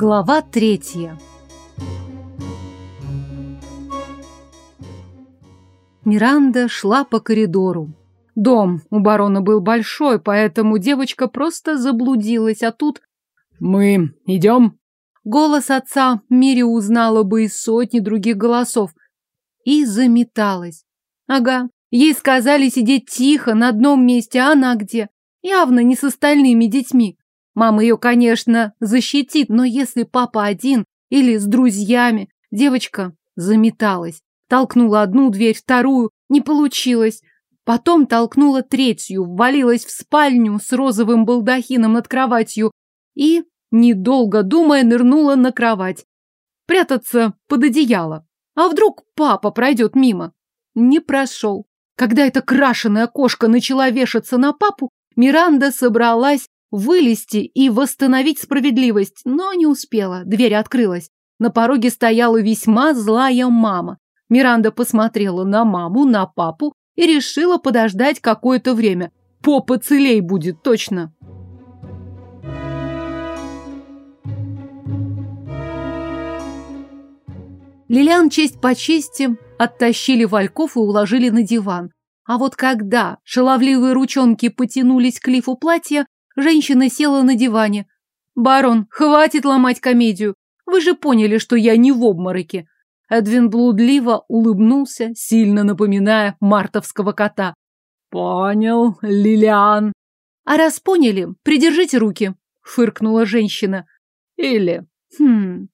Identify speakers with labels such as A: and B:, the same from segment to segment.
A: Глава третья. Миранда шла по коридору. Дом у барона был большой, поэтому девочка просто заблудилась, а тут...
B: «Мы идем?»
A: Голос отца Мири узнала бы из сотни других голосов. И заметалась. Ага, ей сказали сидеть тихо на одном месте, а она где? Явно не с остальными детьми. Мама ее, конечно, защитит, но если папа один или с друзьями, девочка заметалась. Толкнула одну дверь, вторую, не получилось. Потом толкнула третью, ввалилась в спальню с розовым балдахином над кроватью и, недолго думая, нырнула на кровать. Прятаться под одеяло. А вдруг папа пройдет мимо? Не прошел. Когда эта крашеная кошка начала вешаться на папу, Миранда собралась вылезти и восстановить справедливость, но не успела. Дверь открылась. На пороге стояла весьма злая мама. Миранда посмотрела на маму, на папу и решила подождать какое-то время. Попа целей будет, точно. Лилиан честь по чести оттащили вальков и уложили на диван. А вот когда шаловливые ручонки потянулись к лифу платья, Женщина села на диване. «Барон, хватит ломать комедию. Вы же поняли, что я не в обмороке». Эдвин блудливо улыбнулся, сильно напоминая мартовского кота.
B: «Понял, Лилиан».
A: «А раз поняли, придержите руки», — фыркнула женщина.
B: «Или...»
A: «Хм...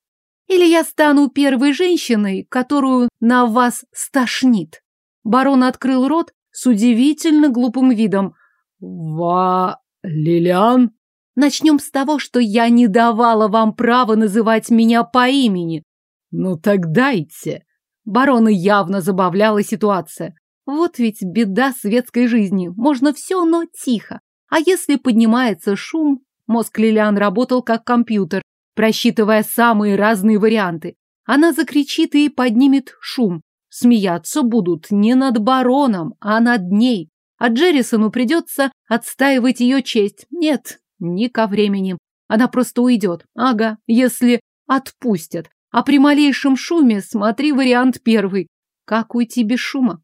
A: Или я стану первой женщиной, которую на вас стошнит». Барон открыл рот с удивительно глупым видом.
B: «Ва... Лилиан?
A: Начнем с того, что я не давала вам права называть меня по имени.
B: Ну так дайте.
A: Барона явно забавляла ситуация. Вот ведь беда светской жизни. Можно все, но тихо. А если поднимается шум, мозг Лилиан работал как компьютер, просчитывая самые разные варианты. Она закричит и поднимет шум. Смеяться будут не над бароном, а над ней. А Джеррисону придется отстаивать ее честь. Нет, не ко времени. Она просто уйдет. Ага, если отпустят. А при малейшем шуме смотри вариант первый. Как уйти без шума?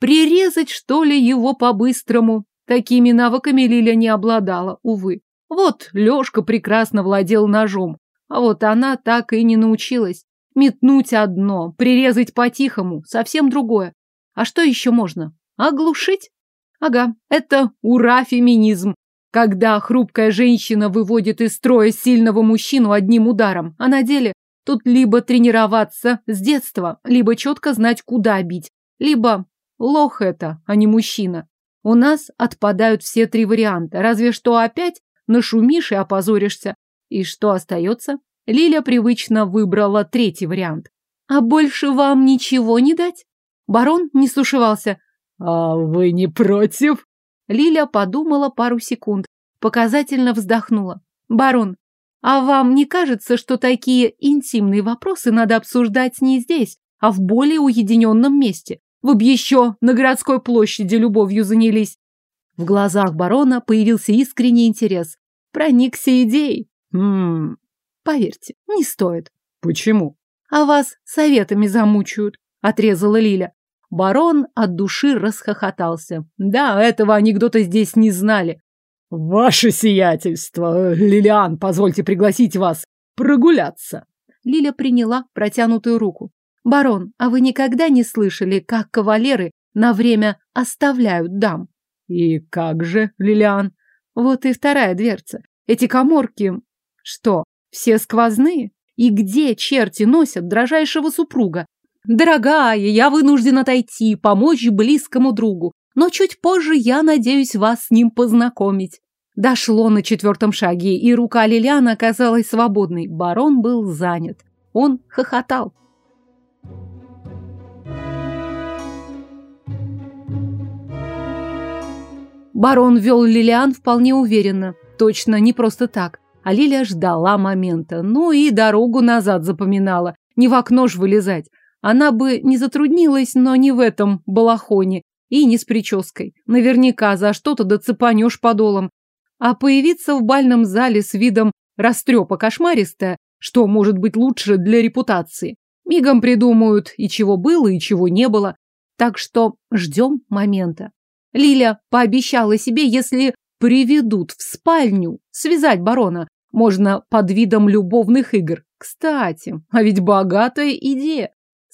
A: Прирезать, что ли, его по-быстрому? Такими навыками Лиля не обладала, увы. Вот Лёшка прекрасно владел ножом, а вот она так и не научилась. Метнуть одно, прирезать по-тихому, совсем другое. А что еще можно? Оглушить? Ага, это ура феминизм. Когда хрупкая женщина выводит из строя сильного мужчину одним ударом, а на деле тут либо тренироваться с детства, либо четко знать, куда бить, либо лох это, а не мужчина. У нас отпадают все три варианта, разве что опять нашумишь и опозоришься. И что остается? Лиля привычно выбрала третий вариант. А больше вам ничего не дать? Барон не сушевался.
B: «А вы не против?»
A: Лиля подумала пару секунд, показательно вздохнула. «Барон, а вам не кажется, что такие интимные вопросы надо обсуждать не здесь, а в более уединенном месте? Вы б еще на городской площади любовью занялись!» В глазах барона появился искренний интерес. Проникся идеей.
B: «Хм...
A: Поверьте, не стоит».
B: «Почему?»
A: «А вас советами замучают», — отрезала Лиля. Барон от души расхохотался. Да, этого анекдота здесь не знали.
B: «Ваше сиятельство! Лилиан, позвольте пригласить вас прогуляться!»
A: Лиля приняла протянутую руку. «Барон, а вы никогда не слышали, как кавалеры на время оставляют дам?»
B: «И как же, Лилиан?»
A: «Вот и вторая дверца. Эти коморки... Что, все сквозные? И где черти носят дрожайшего супруга? Дорогая, я вынужден отойти, помочь близкому другу, но чуть позже я надеюсь вас с ним познакомить. Дошло на четвертом шаге, и рука Лилиана оказалась свободной. Барон был занят. Он хохотал. Барон вел Лилиан вполне уверенно. Точно, не просто так. А Лилия ждала момента. Ну и дорогу назад запоминала. Не в окно ж вылезать. Она бы не затруднилась, но не в этом балахоне и не с прической. Наверняка за что-то доцепанешь подолом. А появиться в бальном зале с видом растрепа кошмаристая Что может быть лучше для репутации? Мигом придумают и чего было, и чего не было. Так что ждем момента. Лиля пообещала себе, если приведут в спальню, связать барона. Можно под видом любовных игр. Кстати, а ведь богатая идея.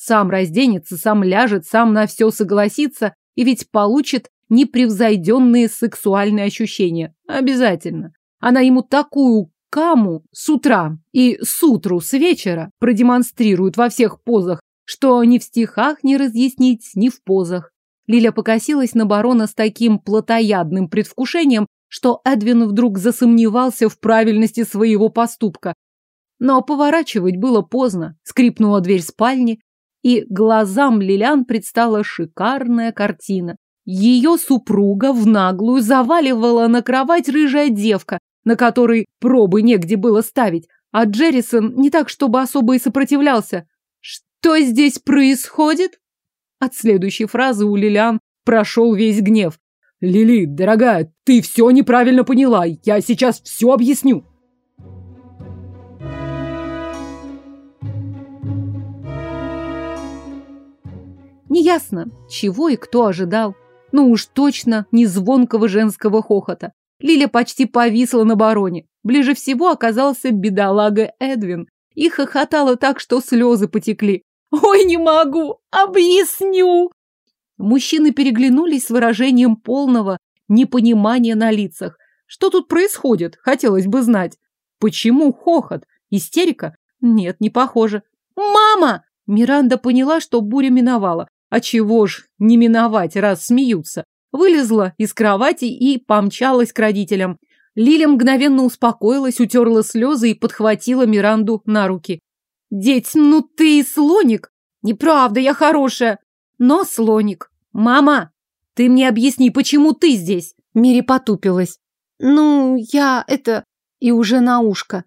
A: Сам разденется, сам ляжет, сам на все согласится и ведь получит непревзойденные сексуальные ощущения. Обязательно. Она ему такую каму с утра и с утру с вечера продемонстрирует во всех позах, что ни в стихах не разъяснить, ни в позах. Лиля покосилась на барона с таким плотоядным предвкушением, что Эдвин вдруг засомневался в правильности своего поступка. Но поворачивать было поздно. Скрипнула дверь спальни, и глазам Лилиан предстала шикарная картина. Ее супруга в наглую заваливала на кровать рыжая девка, на которой пробы негде было ставить, а Джеррисон не так, чтобы особо и сопротивлялся. «Что здесь происходит?» От следующей фразы у Лилиан прошел весь гнев. «Лили, дорогая, ты все неправильно поняла. Я сейчас все объясню». Неясно, чего и кто ожидал. Ну уж точно не звонкого женского хохота. Лиля почти повисла на бароне. Ближе всего оказался бедолага Эдвин. И хохотала так, что слезы потекли. «Ой, не могу! Объясню!» Мужчины переглянулись с выражением полного непонимания на лицах. Что тут происходит, хотелось бы знать. Почему хохот? Истерика? Нет, не похоже. «Мама!» Миранда поняла, что буря миновала. А чего ж не миновать, раз смеются? Вылезла из кровати и помчалась к родителям. Лиля мгновенно успокоилась, утерла слезы и подхватила Миранду на руки. «Деть, ну ты и слоник!» «Неправда, я хорошая!» но слоник. «Мама, ты мне объясни, почему ты здесь?» Мири потупилась. «Ну, я это...» И уже на ушко.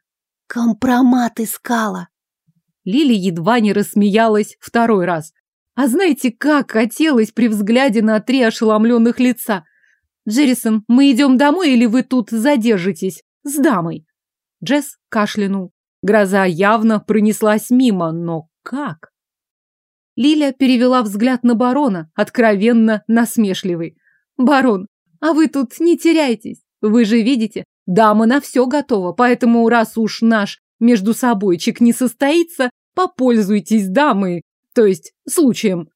A: «Компромат искала». Лили едва не рассмеялась второй раз. А знаете, как хотелось при взгляде на три ошеломленных лица? «Джеррисон, мы идем домой или вы тут задержитесь? С дамой?» Джесс кашлянул. Гроза явно пронеслась мимо, но как? Лиля перевела взгляд на барона, откровенно насмешливый. «Барон, а вы тут не теряйтесь. Вы же видите, дама на все готова, поэтому раз уж наш между собойчик не состоится, попользуйтесь дамой, то есть случаем».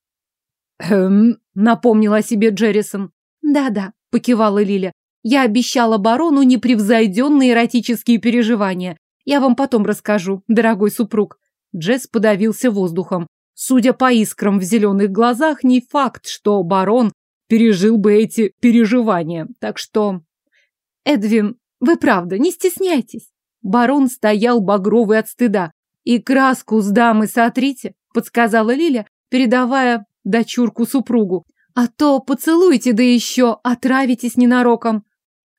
A: «Эм», напомнила себе Джеррисон. «Да-да», покивала Лиля. «Я обещала барону непревзойденные эротические переживания. Я вам потом расскажу, дорогой супруг». Джесс подавился воздухом. Судя по искрам в зеленых глазах, не факт, что барон пережил бы эти переживания. Так что... Эдвин, вы правда, не стесняйтесь. Барон стоял багровый от стыда. И краску с дамы сотрите, подсказала Лиля, передавая дочурку супругу. А то поцелуйте, да еще отравитесь ненароком.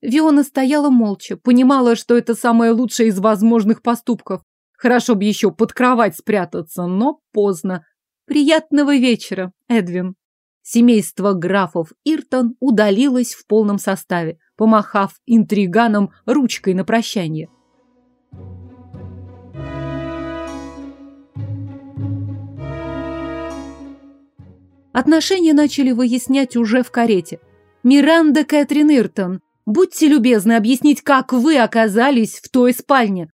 A: Виона стояла молча, понимала, что это самое лучшее из возможных поступков. Хорошо бы еще под кровать спрятаться, но поздно. Приятного вечера, Эдвин. Семейство графов Иртон удалилось в полном составе, помахав интриганам ручкой на прощание. Отношения начали выяснять уже в карете. «Миранда Кэтрин Иртон, будьте любезны объяснить, как вы оказались в той спальне».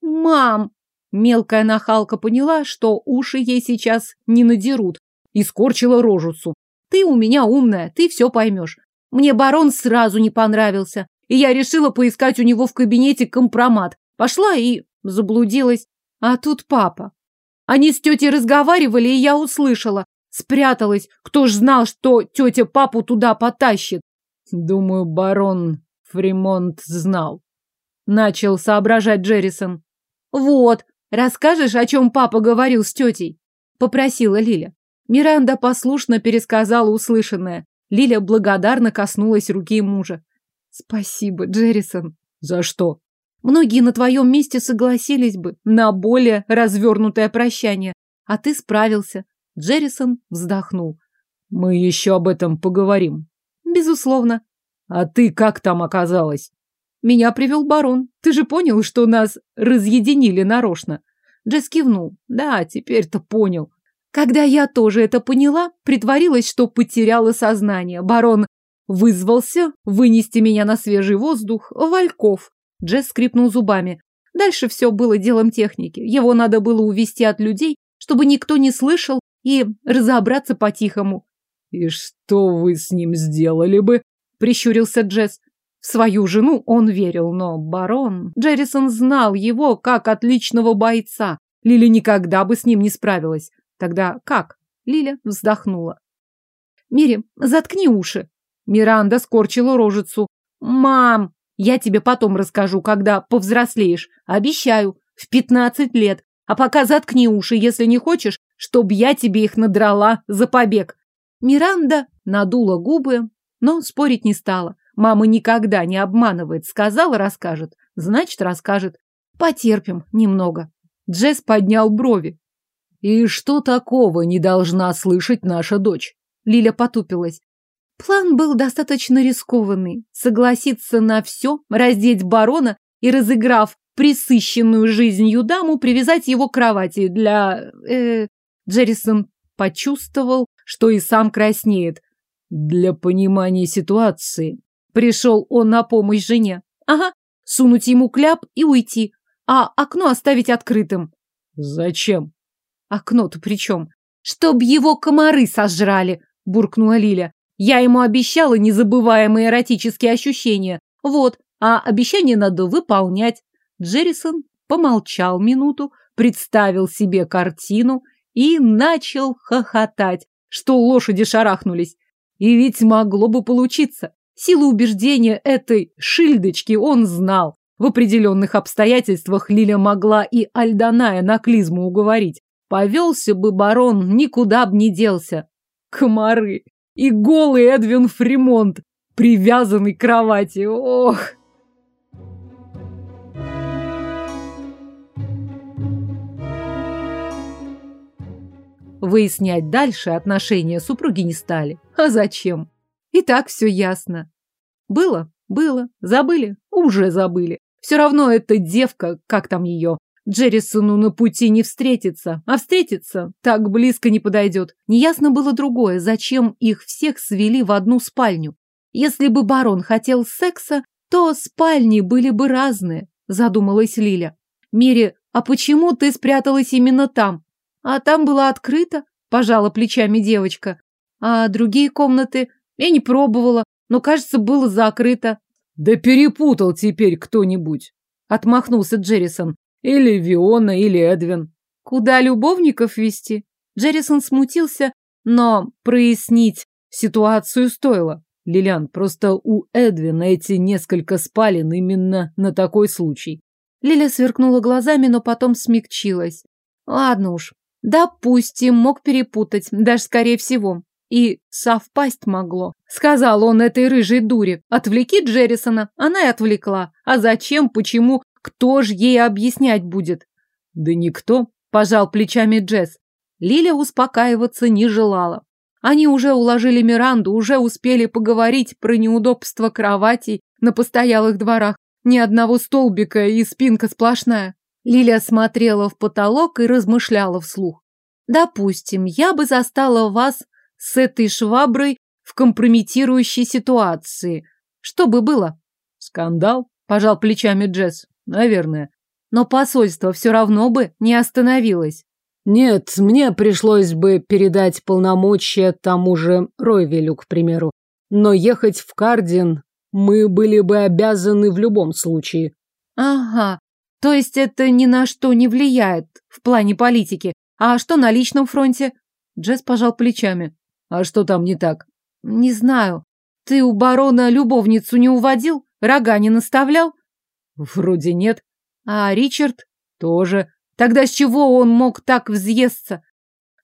A: «Мам!» Мелкая нахалка поняла, что уши ей сейчас не надерут, и скорчила рожуцу. «Ты у меня умная, ты все поймешь. Мне барон сразу не понравился, и я решила поискать у него в кабинете компромат. Пошла и заблудилась. А тут папа. Они с тетей разговаривали, и я услышала. Спряталась. Кто ж знал, что тетя папу туда потащит?
B: Думаю, барон Фримонт знал. Начал соображать Джеррисон.
A: Вот, Расскажешь, о чем папа говорил с тетей? Попросила Лиля. Миранда послушно пересказала услышанное. Лиля благодарно коснулась руки мужа. Спасибо, Джеррисон.
B: За что?
A: Многие на твоем месте согласились бы на более развернутое прощание. А ты справился. Джеррисон вздохнул.
B: Мы еще об этом поговорим.
A: Безусловно.
B: А ты как там оказалась?
A: Меня привел барон. Ты же понял, что нас разъединили нарочно. Джесс кивнул. Да, теперь-то понял. Когда я тоже это поняла, притворилась, что потеряла сознание. Барон вызвался вынести меня на свежий воздух. Вальков. Джесс скрипнул зубами. Дальше все было делом техники. Его надо было увести от людей, чтобы никто не слышал, и разобраться по-тихому.
B: «И что вы с ним сделали бы?» — прищурился Джесс.
A: В свою жену он верил, но барон... Джеррисон знал его как отличного бойца. Лили никогда бы с ним не справилась. Тогда как? Лиля вздохнула. «Мири, заткни уши!» Миранда скорчила рожицу. «Мам, я тебе потом расскажу, когда повзрослеешь. Обещаю, в пятнадцать лет. А пока заткни уши, если не хочешь, чтоб я тебе их надрала за побег. Миранда надула губы, но спорить не стала. Мама никогда не обманывает. Сказала, расскажет. Значит, расскажет. Потерпим немного. Джесс поднял брови.
B: И что такого не должна слышать наша дочь?
A: Лиля потупилась. План был достаточно рискованный. Согласиться на все, раздеть барона и, разыграв присыщенную жизнью даму, привязать его к кровати для... Э, Джеррисон почувствовал, что и сам краснеет.
B: Для понимания ситуации.
A: Пришел он на помощь жене. Ага, сунуть ему кляп и уйти, а окно оставить открытым.
B: Зачем?
A: Окно-то при чем? Чтоб его комары сожрали, буркнула Лиля. Я ему обещала незабываемые эротические ощущения. Вот, а обещание надо выполнять. Джеррисон помолчал минуту, представил себе картину и начал хохотать, что лошади шарахнулись. И ведь могло бы получиться. Силу убеждения этой шильдочки он знал. В определенных обстоятельствах Лиля могла и Альданая на клизму уговорить. Повелся бы барон, никуда б не делся. Комары! и голый Эдвин Фримонт, привязанный к кровати. Ох! Выяснять дальше отношения супруги не стали. А зачем? И так все ясно. Было, было, забыли, уже забыли. Все равно эта девка, как там ее, Джеррисону на пути не встретиться, а встретиться так близко не подойдет. Неясно было другое, зачем их всех свели в одну спальню. Если бы барон хотел секса, то спальни были бы разные, задумалась Лиля. Мири, а почему ты спряталась именно там? А там было открыто, пожала плечами девочка. А другие комнаты я не пробовала, но, кажется, было закрыто.
B: Да перепутал теперь кто-нибудь, отмахнулся Джеррисон. Или Виона, или Эдвин.
A: Куда любовников вести? Джеррисон смутился, но прояснить ситуацию стоило.
B: Лилиан, просто у Эдвина эти несколько спален именно на такой случай.
A: Лиля сверкнула глазами, но потом смягчилась. Ладно уж, допустим, мог перепутать, даже скорее всего. И совпасть могло. Сказал он этой рыжей дуре. Отвлеки Джеррисона. Она и отвлекла. А зачем, почему, кто ж ей объяснять будет?
B: Да никто,
A: пожал плечами Джесс. Лиля успокаиваться не желала. Они уже уложили Миранду, уже успели поговорить про неудобства кроватей на постоялых дворах. Ни одного столбика и спинка сплошная. Лиля смотрела в потолок и размышляла вслух. Допустим, я бы застала вас с этой шваброй в компрометирующей ситуации. Что бы было?
B: Скандал, пожал плечами Джесс. Наверное.
A: Но посольство все равно бы не остановилось.
B: Нет, мне пришлось бы передать полномочия тому же Ройвелю, к примеру. Но ехать в Кардин мы были бы обязаны в любом случае.
A: Ага, то есть это ни на что не влияет в плане политики. А что на личном фронте? Джесс пожал плечами.
B: А что там не так?
A: Не знаю. Ты у барона любовницу не уводил? Рога не наставлял?
B: Вроде нет.
A: А Ричард?
B: Тоже.
A: Тогда с чего он мог так взъесться?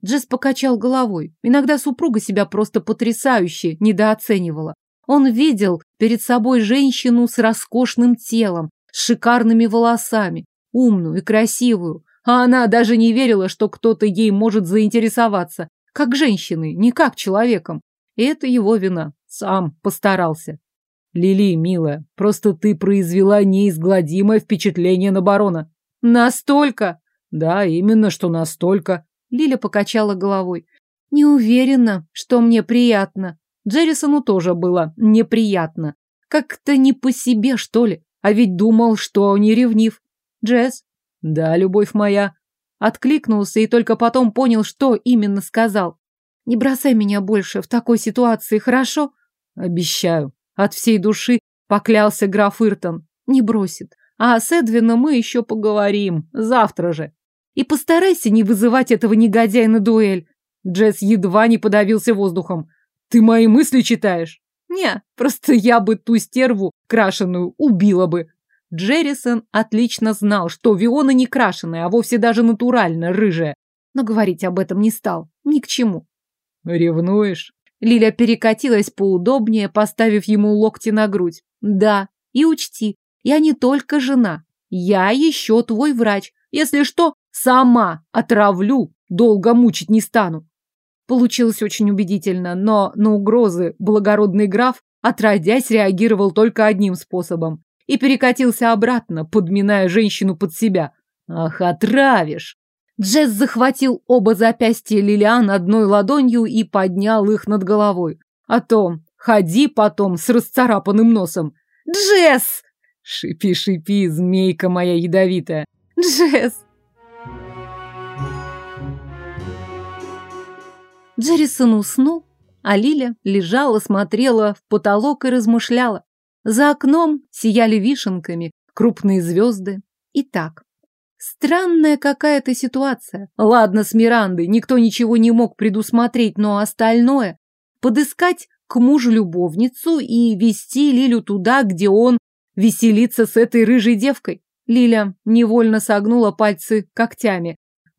A: Джесс покачал головой. Иногда супруга себя просто потрясающе недооценивала. Он видел перед собой женщину с роскошным телом, с шикарными волосами, умную и красивую, а она даже не верила, что кто-то ей может заинтересоваться, как женщиной, не как человеком. И это его вина. Сам постарался.
B: Лили, милая, просто ты произвела неизгладимое впечатление на барона.
A: Настолько?
B: Да, именно, что настолько.
A: Лиля покачала головой. Не уверена, что мне приятно. Джеррисону тоже было неприятно. Как-то не по себе, что ли. А ведь думал, что не ревнив. Джесс?
B: Да, любовь моя.
A: Откликнулся и только потом понял, что именно сказал. Не бросай меня больше в такой ситуации, хорошо?
B: Обещаю. От всей души поклялся граф Иртон.
A: Не бросит. А с Эдвином мы еще поговорим. Завтра же. И постарайся не вызывать этого негодяя на дуэль.
B: Джесс едва не подавился воздухом. Ты мои мысли читаешь?
A: Не, просто я бы ту стерву крашеную убила бы. Джеррисон отлично знал, что Виона не крашеная, а вовсе даже натурально рыжая. Но говорить об этом не стал. Ни к чему.
B: Ревнуешь?
A: Лиля перекатилась поудобнее, поставив ему локти на грудь. Да, и учти, я не только жена. Я еще твой врач. Если что, сама отравлю, долго мучить не стану. Получилось очень убедительно, но на угрозы благородный граф, отродясь, реагировал только одним способом и перекатился обратно, подминая женщину под себя. «Ах, отравишь!» Джесс захватил оба запястья Лилиан одной ладонью и поднял их над головой. А то ходи потом с расцарапанным носом. «Джесс!»
B: «Шипи, шипи, змейка моя ядовитая!»
A: «Джесс!» Джеррисон уснул, а Лиля лежала, смотрела в потолок и размышляла. За окном сияли вишенками крупные звезды. Итак, странная какая-то ситуация. Ладно, с Мирандой никто ничего не мог предусмотреть, но остальное – подыскать к мужу любовницу и вести Лилю туда, где он веселится с этой рыжей девкой. Лиля невольно согнула пальцы когтями.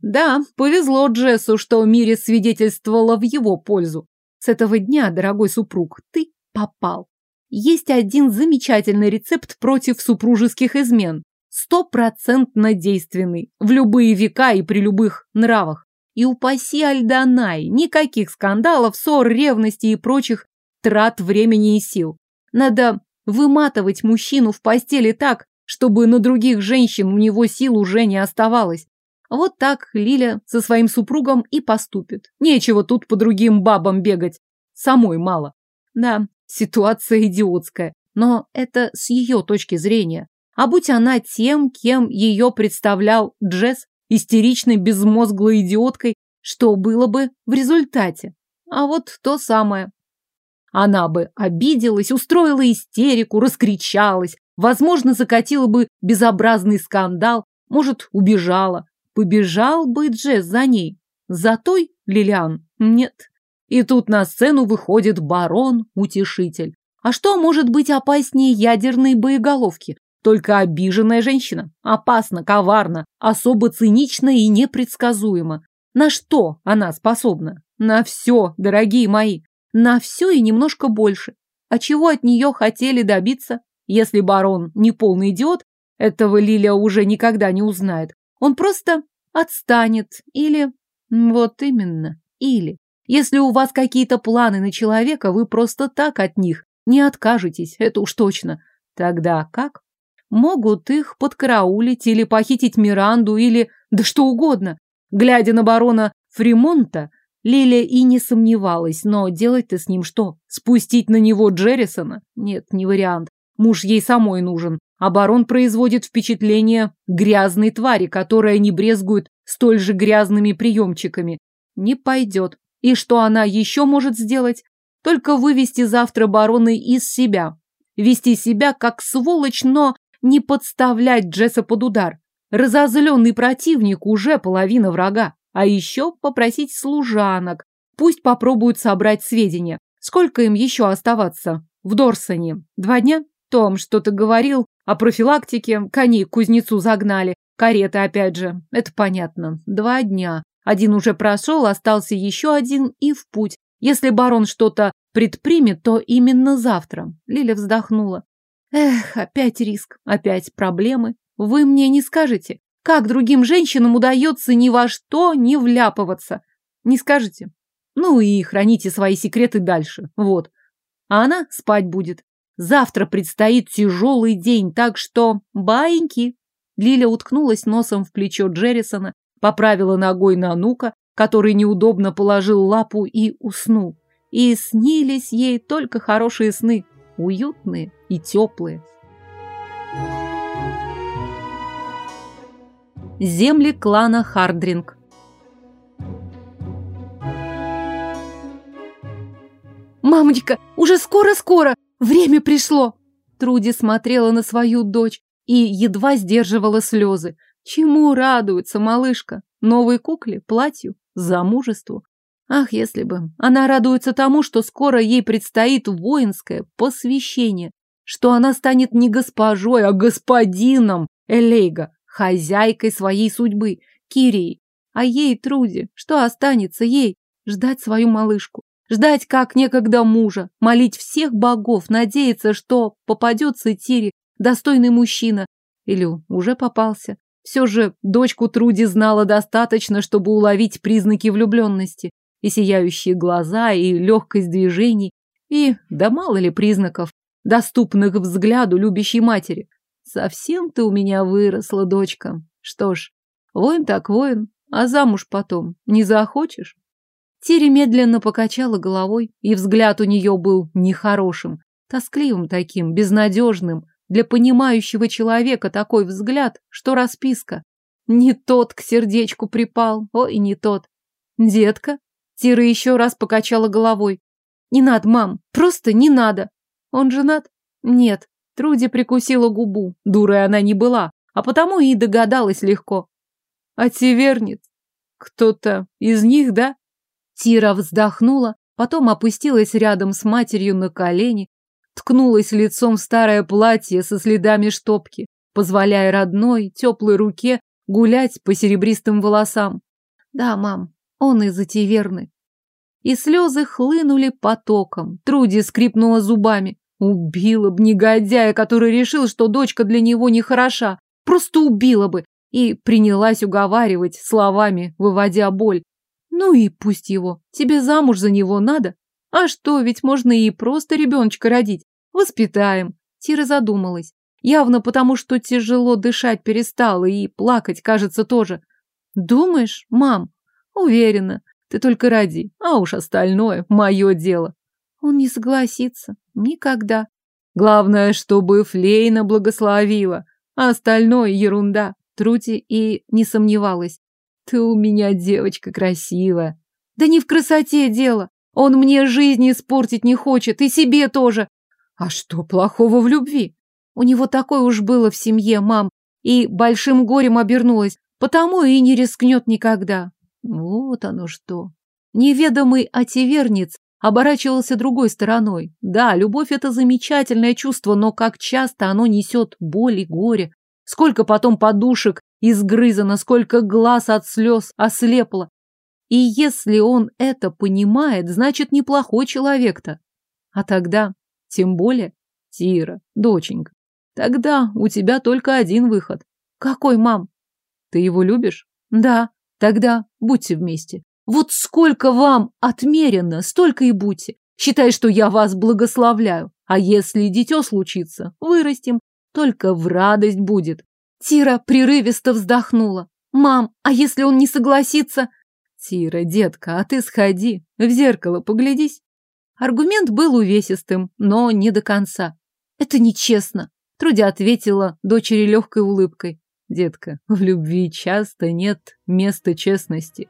A: Да, повезло Джессу, что Мире свидетельствовала в его пользу. С этого дня, дорогой супруг, ты попал. Есть один замечательный рецепт против супружеских измен. Стопроцентно действенный. В любые века и при любых нравах. И упаси Альданай, никаких скандалов, ссор, ревности и прочих трат времени и сил. Надо выматывать мужчину в постели так, чтобы на других женщин у него сил уже не оставалось. Вот так Лиля со своим супругом и поступит. Нечего тут по другим бабам бегать. Самой мало. Да, ситуация идиотская, но это с ее точки зрения. А будь она тем, кем ее представлял Джесс, истеричной безмозглой идиоткой, что было бы в результате? А вот то самое. Она бы обиделась, устроила истерику, раскричалась, возможно, закатила бы безобразный скандал, может, убежала. Побежал бы Джесс за ней. За той Лилиан? Нет. И тут на сцену выходит барон-утешитель. А что может быть опаснее ядерной боеголовки? Только обиженная женщина. Опасно, коварно, особо цинично и непредсказуемо. На что она способна? На все, дорогие мои. На все и немножко больше. А чего от нее хотели добиться? Если барон не полный идиот, этого Лилия уже никогда не узнает. Он просто отстанет или... Вот именно, или. Если у вас какие-то планы на человека, вы просто так от них не откажетесь, это уж точно. Тогда как? Могут их подкараулить или похитить Миранду, или да что угодно. Глядя на барона Фримонта, Лилия и не сомневалась, но делать-то с ним что? Спустить на него Джеррисона? Нет, не вариант. Муж ей самой нужен. Барон производит впечатление грязной твари, которая не брезгует столь же грязными приемчиками. Не пойдет. И что она еще может сделать? Только вывести завтра барона из себя. Вести себя как сволочь, но не подставлять Джесса под удар. Разозленный противник уже половина врага. А еще попросить служанок. Пусть попробуют собрать сведения. Сколько им еще оставаться в Дорсоне? Два дня? Том что-то говорил о профилактике. Коней к кузнецу загнали. Карета опять же. Это понятно. Два дня. Один уже прошел, остался еще один и в путь. Если барон что-то предпримет, то именно завтра. Лиля вздохнула. Эх, опять риск, опять проблемы. Вы мне не скажете, как другим женщинам удается ни во что не вляпываться? Не скажете? Ну и храните свои секреты дальше. Вот. А она спать будет. Завтра предстоит тяжелый день, так что баиньки. Лиля уткнулась носом в плечо Джеррисона поправила ногой на нука, который неудобно положил лапу и уснул. И снились ей только хорошие сны, уютные и теплые. Земли клана Хардринг «Мамочка, уже скоро-скоро! Время пришло!» Труди смотрела на свою дочь и едва сдерживала слезы. Чему радуется малышка? Новой кукле, платью, замужеству? Ах, если бы. Она радуется тому, что скоро ей предстоит воинское посвящение, что она станет не госпожой, а господином Элейга, хозяйкой своей судьбы, Кирией. А ей, Труди, что останется ей? Ждать свою малышку. Ждать, как некогда мужа, молить всех богов, надеяться, что попадется Тире достойный мужчина. Или уже попался. Все же дочку Труди знала достаточно, чтобы уловить признаки влюбленности. И сияющие глаза, и легкость движений, и, да мало ли признаков, доступных взгляду любящей матери. Совсем ты у меня выросла, дочка. Что ж, воин так воин, а замуж потом не захочешь? Тири медленно покачала головой, и взгляд у нее был нехорошим, тоскливым таким, безнадежным. Для понимающего человека такой взгляд, что расписка. Не тот к сердечку припал, ой, не тот. Детка? Тира еще раз покачала головой. Не надо, мам, просто не надо. Он женат? Нет. Труди прикусила губу. Дурой она не была, а потому и догадалась легко. А Тивернец? Кто-то из них, да? Тира вздохнула, потом опустилась рядом с матерью на колени, ткнулась лицом в старое платье со следами штопки, позволяя родной, теплой руке гулять по серебристым волосам. Да, мам, он из-за Тиверны. И слезы хлынули потоком. Труди скрипнула зубами. Убила б негодяя, который решил, что дочка для него не хороша. Просто убила бы. И принялась уговаривать словами, выводя боль. Ну и пусть его. Тебе замуж за него надо? А что, ведь можно и просто ребеночка родить. Воспитаем. Тира задумалась. Явно потому, что тяжело дышать перестала и плакать, кажется, тоже. Думаешь, мам? Уверена. Ты только роди, а уж остальное мое дело. Он не согласится. Никогда. Главное, чтобы Флейна благословила, а остальное ерунда. Трути и не сомневалась. Ты у меня девочка красивая. Да не в красоте дело. Он мне жизнь испортить не хочет, и себе тоже. А что плохого в любви? У него такое уж было в семье, мам, и большим горем обернулось, потому и не рискнет никогда. Вот оно что. Неведомый отевернец оборачивался другой стороной. Да, любовь – это замечательное чувство, но как часто оно несет боль и горе. Сколько потом подушек изгрызано, сколько глаз от слез ослепло. И если он это понимает, значит, неплохой человек-то. А тогда, тем более, Тира, доченька, тогда у тебя только один выход. Какой, мам? Ты его любишь? Да. Тогда будьте вместе. Вот сколько вам отмерено, столько и будьте. Считай, что я вас благословляю. А если дитё случится, вырастим. Только в радость будет. Тира прерывисто вздохнула. «Мам, а если он не согласится?» «Тира, детка, а ты сходи, в зеркало поглядись». Аргумент был увесистым, но не до конца. «Это нечестно», — Трудя ответила дочери легкой улыбкой. «Детка, в любви часто нет места честности».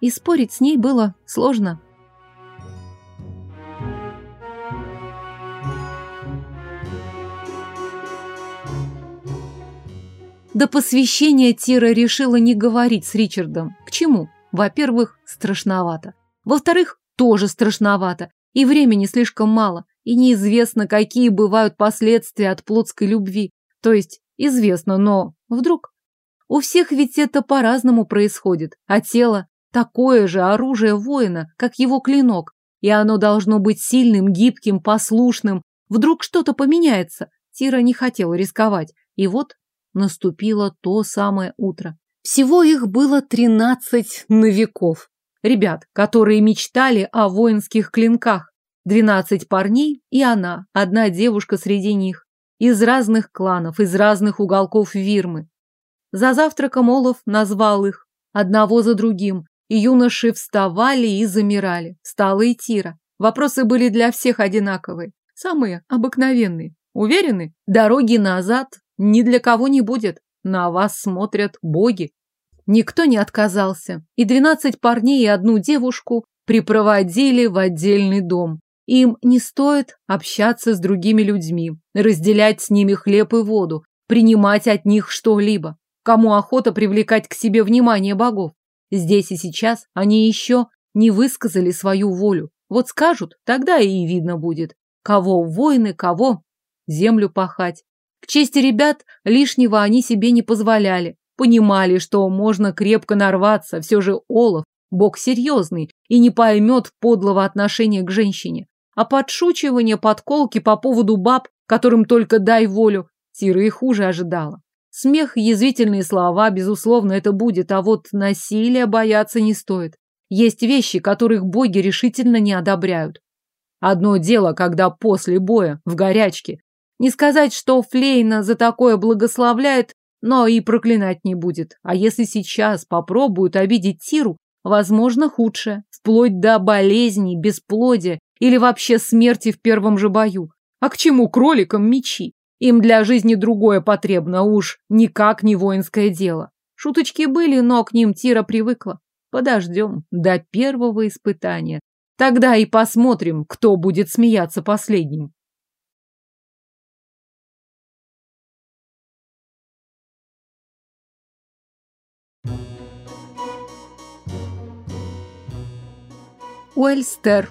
A: И спорить с ней было сложно. До посвящения Тира решила не говорить с Ричардом. К чему? Во-первых, страшновато. Во-вторых, тоже страшновато. И времени слишком мало. И неизвестно, какие бывают последствия от плотской любви. То есть, известно, но вдруг? У всех ведь это по-разному происходит. А тело – такое же оружие воина, как его клинок. И оно должно быть сильным, гибким, послушным. Вдруг что-то поменяется. Тира не хотела рисковать. И вот наступило то самое утро. Всего их было тринадцать новиков. Ребят, которые мечтали о воинских клинках. Двенадцать парней и она, одна девушка среди них. Из разных кланов, из разных уголков Вирмы. За завтраком Олаф назвал их. одного за другим, и юноши вставали и замирали. Стала и Тира. Вопросы были для всех одинаковые, самые обыкновенные. Уверены? Дороги назад ни для кого не будет. На вас смотрят боги. Никто не отказался, и двенадцать парней и одну девушку припроводили в отдельный дом. Им не стоит общаться с другими людьми, разделять с ними хлеб и воду, принимать от них что-либо. Кому охота привлекать к себе внимание богов? Здесь и сейчас они еще не высказали свою волю. Вот скажут, тогда и видно будет, кого воины, кого землю пахать. К чести ребят, лишнего они себе не позволяли. Понимали, что можно крепко нарваться, все же Олаф, бог серьезный, и не поймет подлого отношения к женщине. А подшучивание, подколки по поводу баб, которым только дай волю, Тира и хуже ожидала. Смех, язвительные слова, безусловно, это будет, а вот насилия бояться не стоит. Есть вещи, которых боги решительно не одобряют. Одно дело, когда после боя, в горячке. Не сказать, что Флейна за такое благословляет, но и проклинать не будет. А если сейчас попробуют обидеть Тиру, возможно, худшее, вплоть до болезней, бесплодия или вообще смерти в первом же бою. А к чему кроликам мечи? Им для жизни другое потребно, уж никак не воинское дело. Шуточки были, но к ним Тира привыкла. Подождем до первого испытания. Тогда и посмотрим, кто будет смеяться последним. Уэльстер,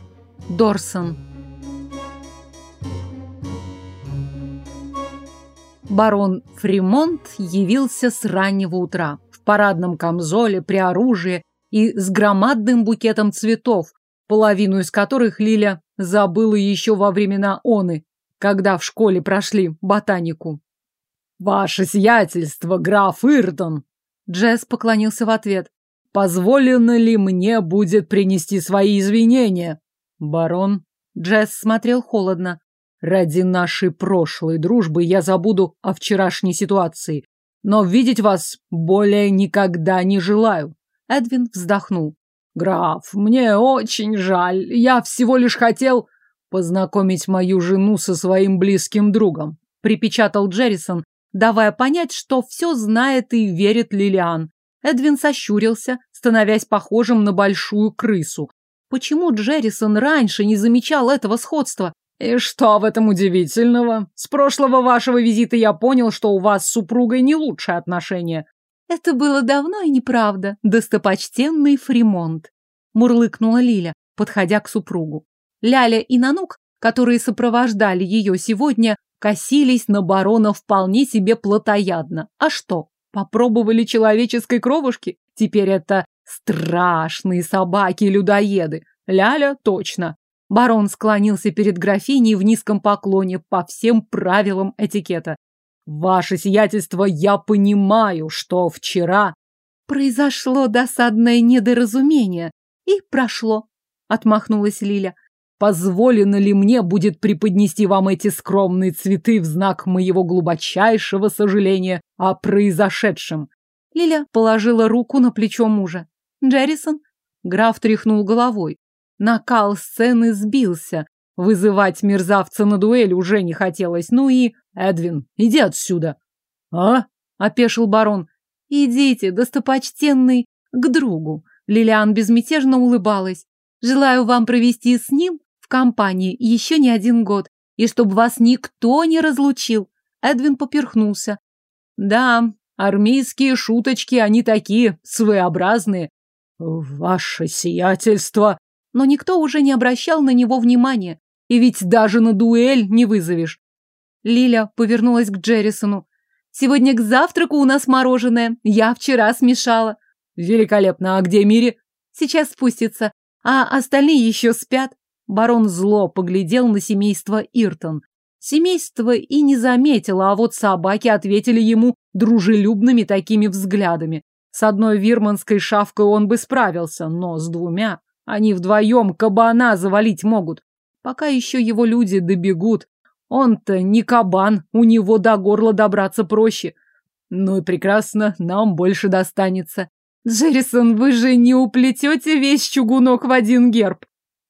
A: Дорсон. Барон Фримонт явился с раннего утра в парадном камзоле, при оружии и с громадным букетом цветов, половину из которых Лиля забыла еще во времена Оны, когда в школе прошли ботанику. «Ваше сиятельство, граф Иртон!» Джесс поклонился в ответ. «Позволено ли мне будет принести свои извинения?» «Барон...» Джесс смотрел холодно. Ради нашей прошлой дружбы я забуду о вчерашней ситуации. Но видеть вас более никогда не желаю. Эдвин вздохнул. Граф, мне очень жаль. Я всего лишь хотел познакомить мою жену со своим близким другом. Припечатал Джеррисон, давая понять, что все знает и верит Лилиан. Эдвин сощурился, становясь похожим на большую крысу. Почему Джеррисон раньше не замечал этого сходства? «И что в этом удивительного? С прошлого вашего визита я понял, что у вас с супругой не лучшие отношения». «Это было давно и неправда, достопочтенный Фримонт», — мурлыкнула Лиля, подходя к супругу. Ляля и Нанук, которые сопровождали ее сегодня, косились на барона вполне себе плотоядно. А что, попробовали человеческой кровушки? Теперь это страшные собаки-людоеды. Ляля точно. Барон склонился перед графиней в низком поклоне по всем правилам этикета. «Ваше сиятельство, я понимаю, что вчера...» «Произошло досадное недоразумение, и прошло», — отмахнулась Лиля. «Позволено ли мне будет преподнести вам эти скромные цветы в знак моего глубочайшего сожаления о произошедшем?» Лиля положила руку на плечо мужа. «Джеррисон?» Граф тряхнул головой. Накал сцены сбился. Вызывать мерзавца на дуэль уже не хотелось. Ну и... Эдвин, иди отсюда. А? Опешил барон. Идите, достопочтенный, к другу. Лилиан безмятежно улыбалась. Желаю вам провести с ним компании еще не один год, и чтобы вас никто не разлучил. Эдвин поперхнулся. Да, армейские шуточки, они такие, своеобразные. Ваше сиятельство, но никто уже не обращал на него внимания. И ведь даже на дуэль не вызовешь. Лиля повернулась к Джеррисону. «Сегодня к завтраку у нас мороженое. Я вчера смешала». «Великолепно. А где Мири?» «Сейчас спустится. А остальные еще спят». Барон зло поглядел на семейство Иртон. Семейство и не заметило, а вот собаки ответили ему дружелюбными такими взглядами. С одной вирманской шавкой он бы справился, но с двумя... Они вдвоем кабана завалить могут. Пока еще его люди добегут. Он-то не кабан, у него до горла добраться проще. Ну и прекрасно, нам больше достанется. Джеррисон, вы же не уплетете весь чугунок в один герб.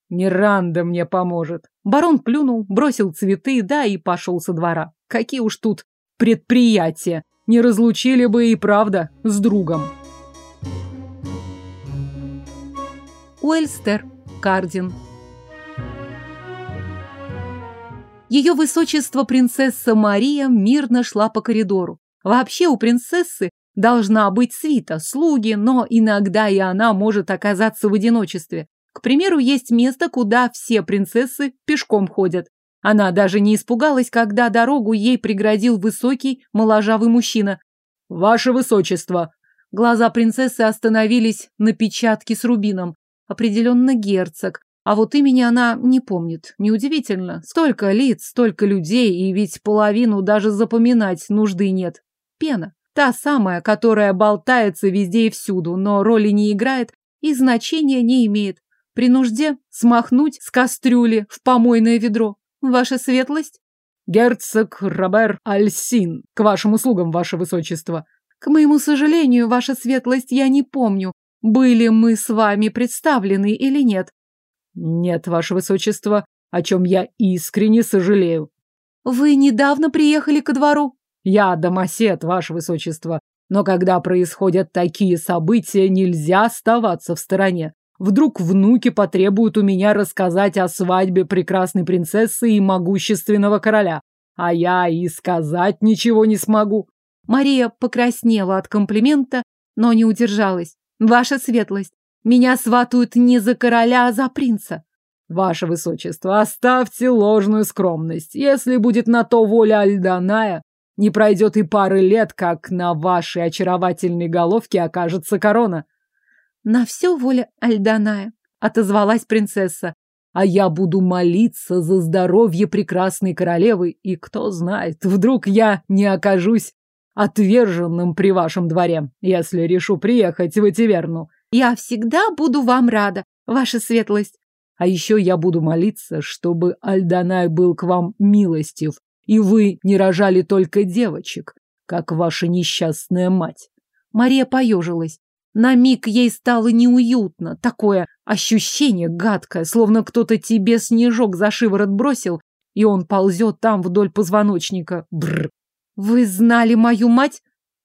B: Миранда мне поможет.
A: Барон плюнул, бросил цветы, да и пошел со двора. Какие уж тут предприятия. Не разлучили бы и правда с другом. Уэльстер, Кардин. Ее высочество принцесса Мария мирно шла по коридору. Вообще у принцессы должна быть свита, слуги, но иногда и она может оказаться в одиночестве. К примеру, есть место, куда все принцессы пешком ходят. Она даже не испугалась, когда дорогу ей преградил высокий, моложавый мужчина.
B: «Ваше высочество!»
A: Глаза принцессы остановились на печатке с рубином. Определенно герцог. А вот имени она не помнит. Неудивительно. Столько лиц, столько людей, и ведь половину даже запоминать нужды нет. Пена. Та самая, которая болтается везде и всюду, но роли не играет и значения не имеет. При нужде смахнуть с кастрюли в помойное ведро. Ваша светлость?
B: Герцог Робер Альсин. К вашим услугам, ваше высочество.
A: К моему сожалению, ваша светлость, я не помню, были мы с вами представлены или нет.
B: Нет, ваше высочество, о чем я искренне сожалею.
A: Вы недавно приехали ко двору?
B: Я домосед, ваше высочество. Но когда происходят такие события, нельзя оставаться в стороне. Вдруг внуки потребуют у меня рассказать о свадьбе прекрасной принцессы и могущественного короля. А я и сказать ничего не смогу.
A: Мария покраснела от комплимента, но не удержалась. Ваша светлость, меня сватают не за короля, а за принца.
B: Ваше высочество, оставьте ложную скромность. Если будет на то воля Альданая, не пройдет и пары лет, как на вашей очаровательной головке окажется корона.
A: На все воля Альданая, отозвалась принцесса.
B: А я буду молиться за здоровье прекрасной королевы, и кто знает, вдруг я не окажусь отверженным при вашем дворе, если решу приехать в Этиверну.
A: Я всегда буду вам рада, ваша светлость.
B: А еще я буду молиться, чтобы Альданай был к вам милостив, и вы не рожали только девочек, как ваша несчастная мать.
A: Мария поежилась. На миг ей стало неуютно, такое ощущение гадкое, словно кто-то тебе снежок за шиворот бросил, и он ползет там вдоль позвоночника. Бррр. Вы знали мою мать?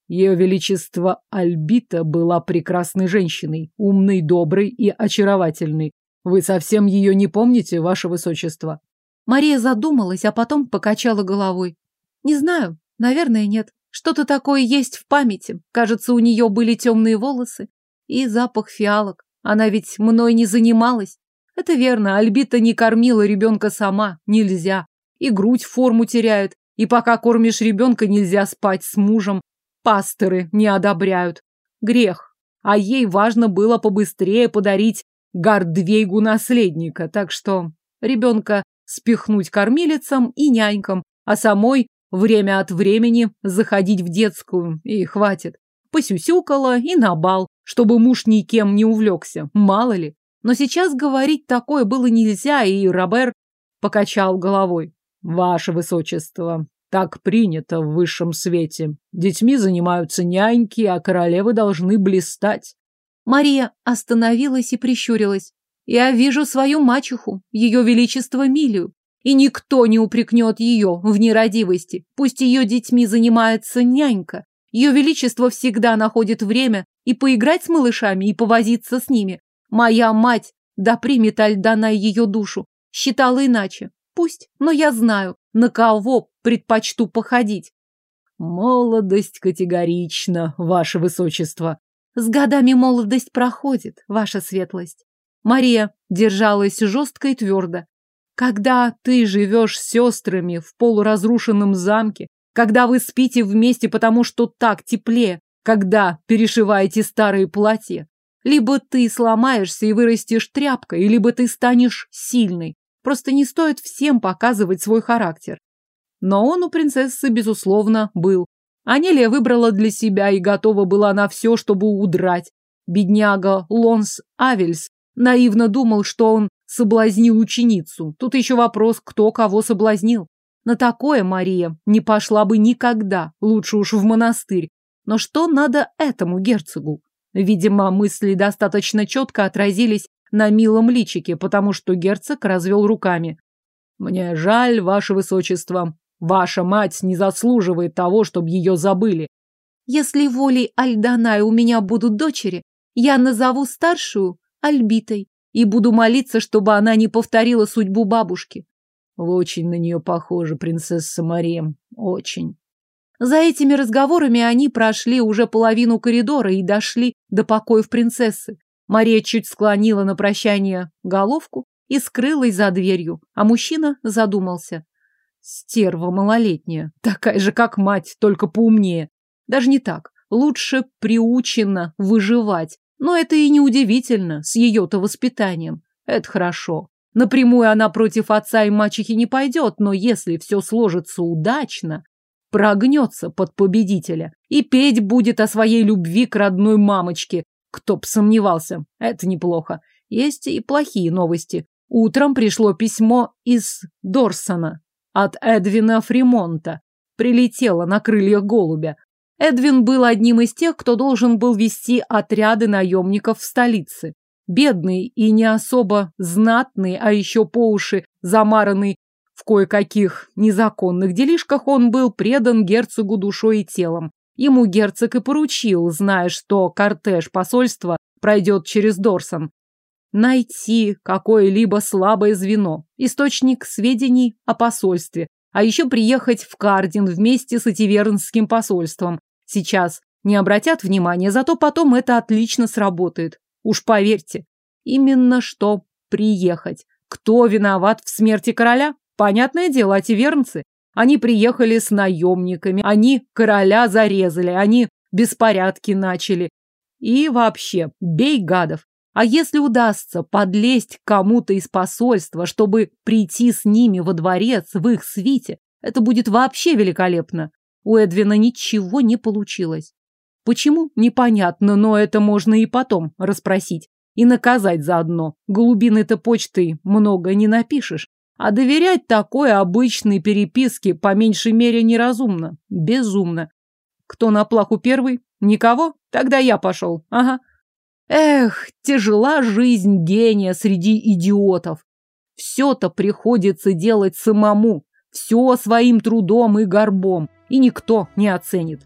B: Ее Величество Альбита была прекрасной женщиной, умной, доброй и очаровательной. Вы совсем ее не помните, Ваше Высочество?
A: Мария задумалась, а потом покачала головой. Не знаю, наверное, нет. Что-то такое есть в памяти. Кажется, у нее были темные волосы и запах фиалок. Она ведь мной не занималась. Это верно, Альбита не кормила ребенка сама. Нельзя. И грудь форму теряет. И пока кормишь ребенка, нельзя спать с мужем. Пасторы не одобряют. Грех. А ей важно было побыстрее подарить Гардвейгу наследника. Так что ребенка спихнуть кормилицам и нянькам, а самой время от времени заходить в детскую, и хватит. Посюсюкала и на бал, чтобы муж никем не увлекся, мало ли. Но сейчас говорить такое было нельзя, и Робер покачал головой.
B: Ваше Высочество, так принято в высшем свете. Детьми занимаются няньки, а королевы должны блистать.
A: Мария остановилась и прищурилась. Я вижу свою мачеху, ее величество Милию и никто не упрекнет ее в нерадивости. Пусть ее детьми занимается нянька. Ее величество всегда находит время и поиграть с малышами, и повозиться с ними. Моя мать, да примет Альдана ее душу, считала иначе. Пусть, но я знаю, на кого предпочту походить.
B: Молодость категорично, ваше высочество.
A: С годами молодость проходит, ваша светлость. Мария держалась жестко и твердо. Когда ты живешь с сестрами в полуразрушенном замке, когда вы спите вместе, потому что так теплее, когда перешиваете старые платья, либо ты сломаешься и вырастешь тряпкой, либо ты станешь сильной. Просто не стоит всем показывать свой характер. Но он у принцессы, безусловно, был. Анелия выбрала для себя и готова была на все, чтобы удрать. Бедняга Лонс Авельс наивно думал, что он соблазнил ученицу. Тут еще вопрос, кто кого соблазнил. На такое Мария не пошла бы никогда, лучше уж в монастырь. Но что надо этому герцогу? Видимо, мысли достаточно четко отразились на милом личике, потому что герцог развел руками.
B: «Мне жаль, ваше высочество. Ваша мать не заслуживает того, чтобы ее забыли».
A: «Если волей Альданай у меня будут дочери, я назову старшую Альбитой и буду молиться, чтобы она не повторила судьбу бабушки».
B: «Вы очень на нее похожи, принцесса Мария. Очень».
A: За этими разговорами они прошли уже половину коридора и дошли до покоев принцессы. Мария чуть склонила на прощание головку и скрылась за дверью, а мужчина задумался. Стерва малолетняя, такая же, как мать, только поумнее. Даже не так, лучше приучена выживать. Но это и не удивительно, с ее-то воспитанием. Это хорошо. Напрямую она против отца и мачехи не пойдет, но если все сложится удачно, прогнется под победителя и петь будет о своей любви к родной мамочке, кто б сомневался, это неплохо. Есть и плохие новости. Утром пришло письмо из Дорсона от Эдвина Фримонта. Прилетело на крыльях голубя. Эдвин был одним из тех, кто должен был вести отряды наемников в столице. Бедный и не особо знатный, а еще по уши замаранный в кое-каких незаконных делишках, он был предан герцогу душой и телом. Ему герцог и поручил, зная, что кортеж посольства пройдет через Дорсон, найти какое-либо слабое звено, источник сведений о посольстве, а еще приехать в Кардин вместе с Этивернским посольством. Сейчас не обратят внимания, зато потом это отлично сработает. Уж поверьте, именно что приехать. Кто виноват в смерти короля? Понятное дело, ативернцы. Они приехали с наемниками, они короля зарезали, они беспорядки начали. И вообще, бей гадов. А если удастся подлезть к кому-то из посольства, чтобы прийти с ними во дворец, в их свите, это будет вообще великолепно. У Эдвина ничего не получилось. Почему? Непонятно, но это можно и потом расспросить. И наказать заодно. Голубиной-то почтой много не напишешь. А доверять такой обычной переписке по меньшей мере неразумно. Безумно. Кто на плаху первый? Никого? Тогда я пошел. Ага. Эх, тяжела жизнь гения среди идиотов. Все-то приходится делать самому. Все своим трудом и горбом. И никто не оценит.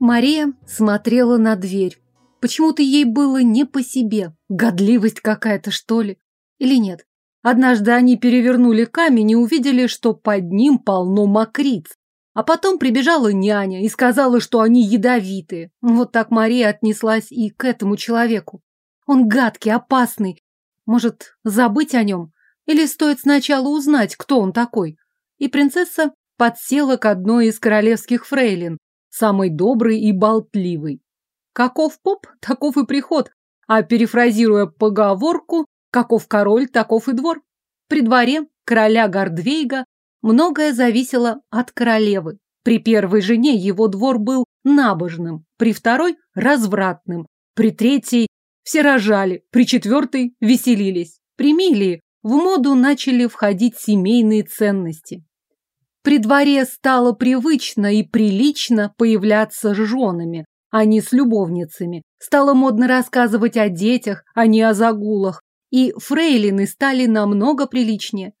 A: Мария смотрела на дверь. Почему-то ей было не по себе. Годливость какая-то, что ли? Или нет? Однажды они перевернули камень и увидели, что под ним полно мокриц. А потом прибежала няня и сказала, что они ядовитые. Вот так Мария отнеслась и к этому человеку. Он гадкий, опасный. Может, забыть о нем? Или стоит сначала узнать, кто он такой? И принцесса подсела к одной из королевских фрейлин, самой доброй и болтливой. Каков поп, таков и приход, а перефразируя поговорку, каков король, таков и двор. При дворе короля Гордвейга многое зависело от королевы. При первой жене его двор был набожным, при второй – развратным, при третьей – все рожали, при четвертой – веселились. При Милии в моду начали входить семейные ценности. При дворе стало привычно и прилично появляться с женами, а не с любовницами. Стало модно рассказывать о детях, а не о загулах. И фрейлины стали намного приличнее.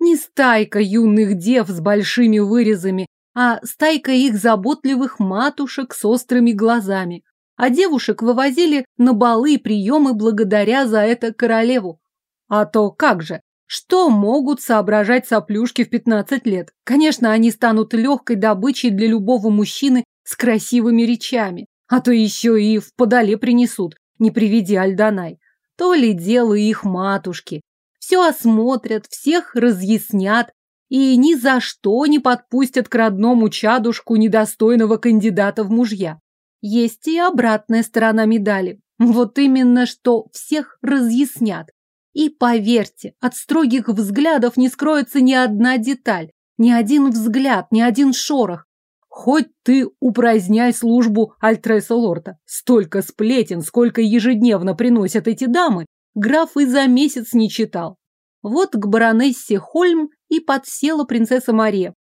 A: Не стайка юных дев с большими вырезами, а стайка их заботливых матушек с острыми глазами. А девушек вывозили на балы и приемы благодаря за это королеву. А то как же, что могут соображать соплюшки в 15 лет? Конечно, они станут легкой добычей для любого мужчины с красивыми речами. А то еще и в подоле принесут, не приведи Альданай. То ли дело их матушки. Все осмотрят, всех разъяснят и ни за что не подпустят к родному чадушку недостойного кандидата в мужья. Есть и обратная сторона медали. Вот именно, что всех разъяснят. И поверьте, от строгих взглядов не скроется ни одна деталь, ни один взгляд, ни один шорох. Хоть ты упраздняй службу Альтреса Лорта. Столько сплетен, сколько ежедневно приносят эти дамы, граф и за месяц не читал. Вот к баронессе Хольм и подсела принцесса Мария.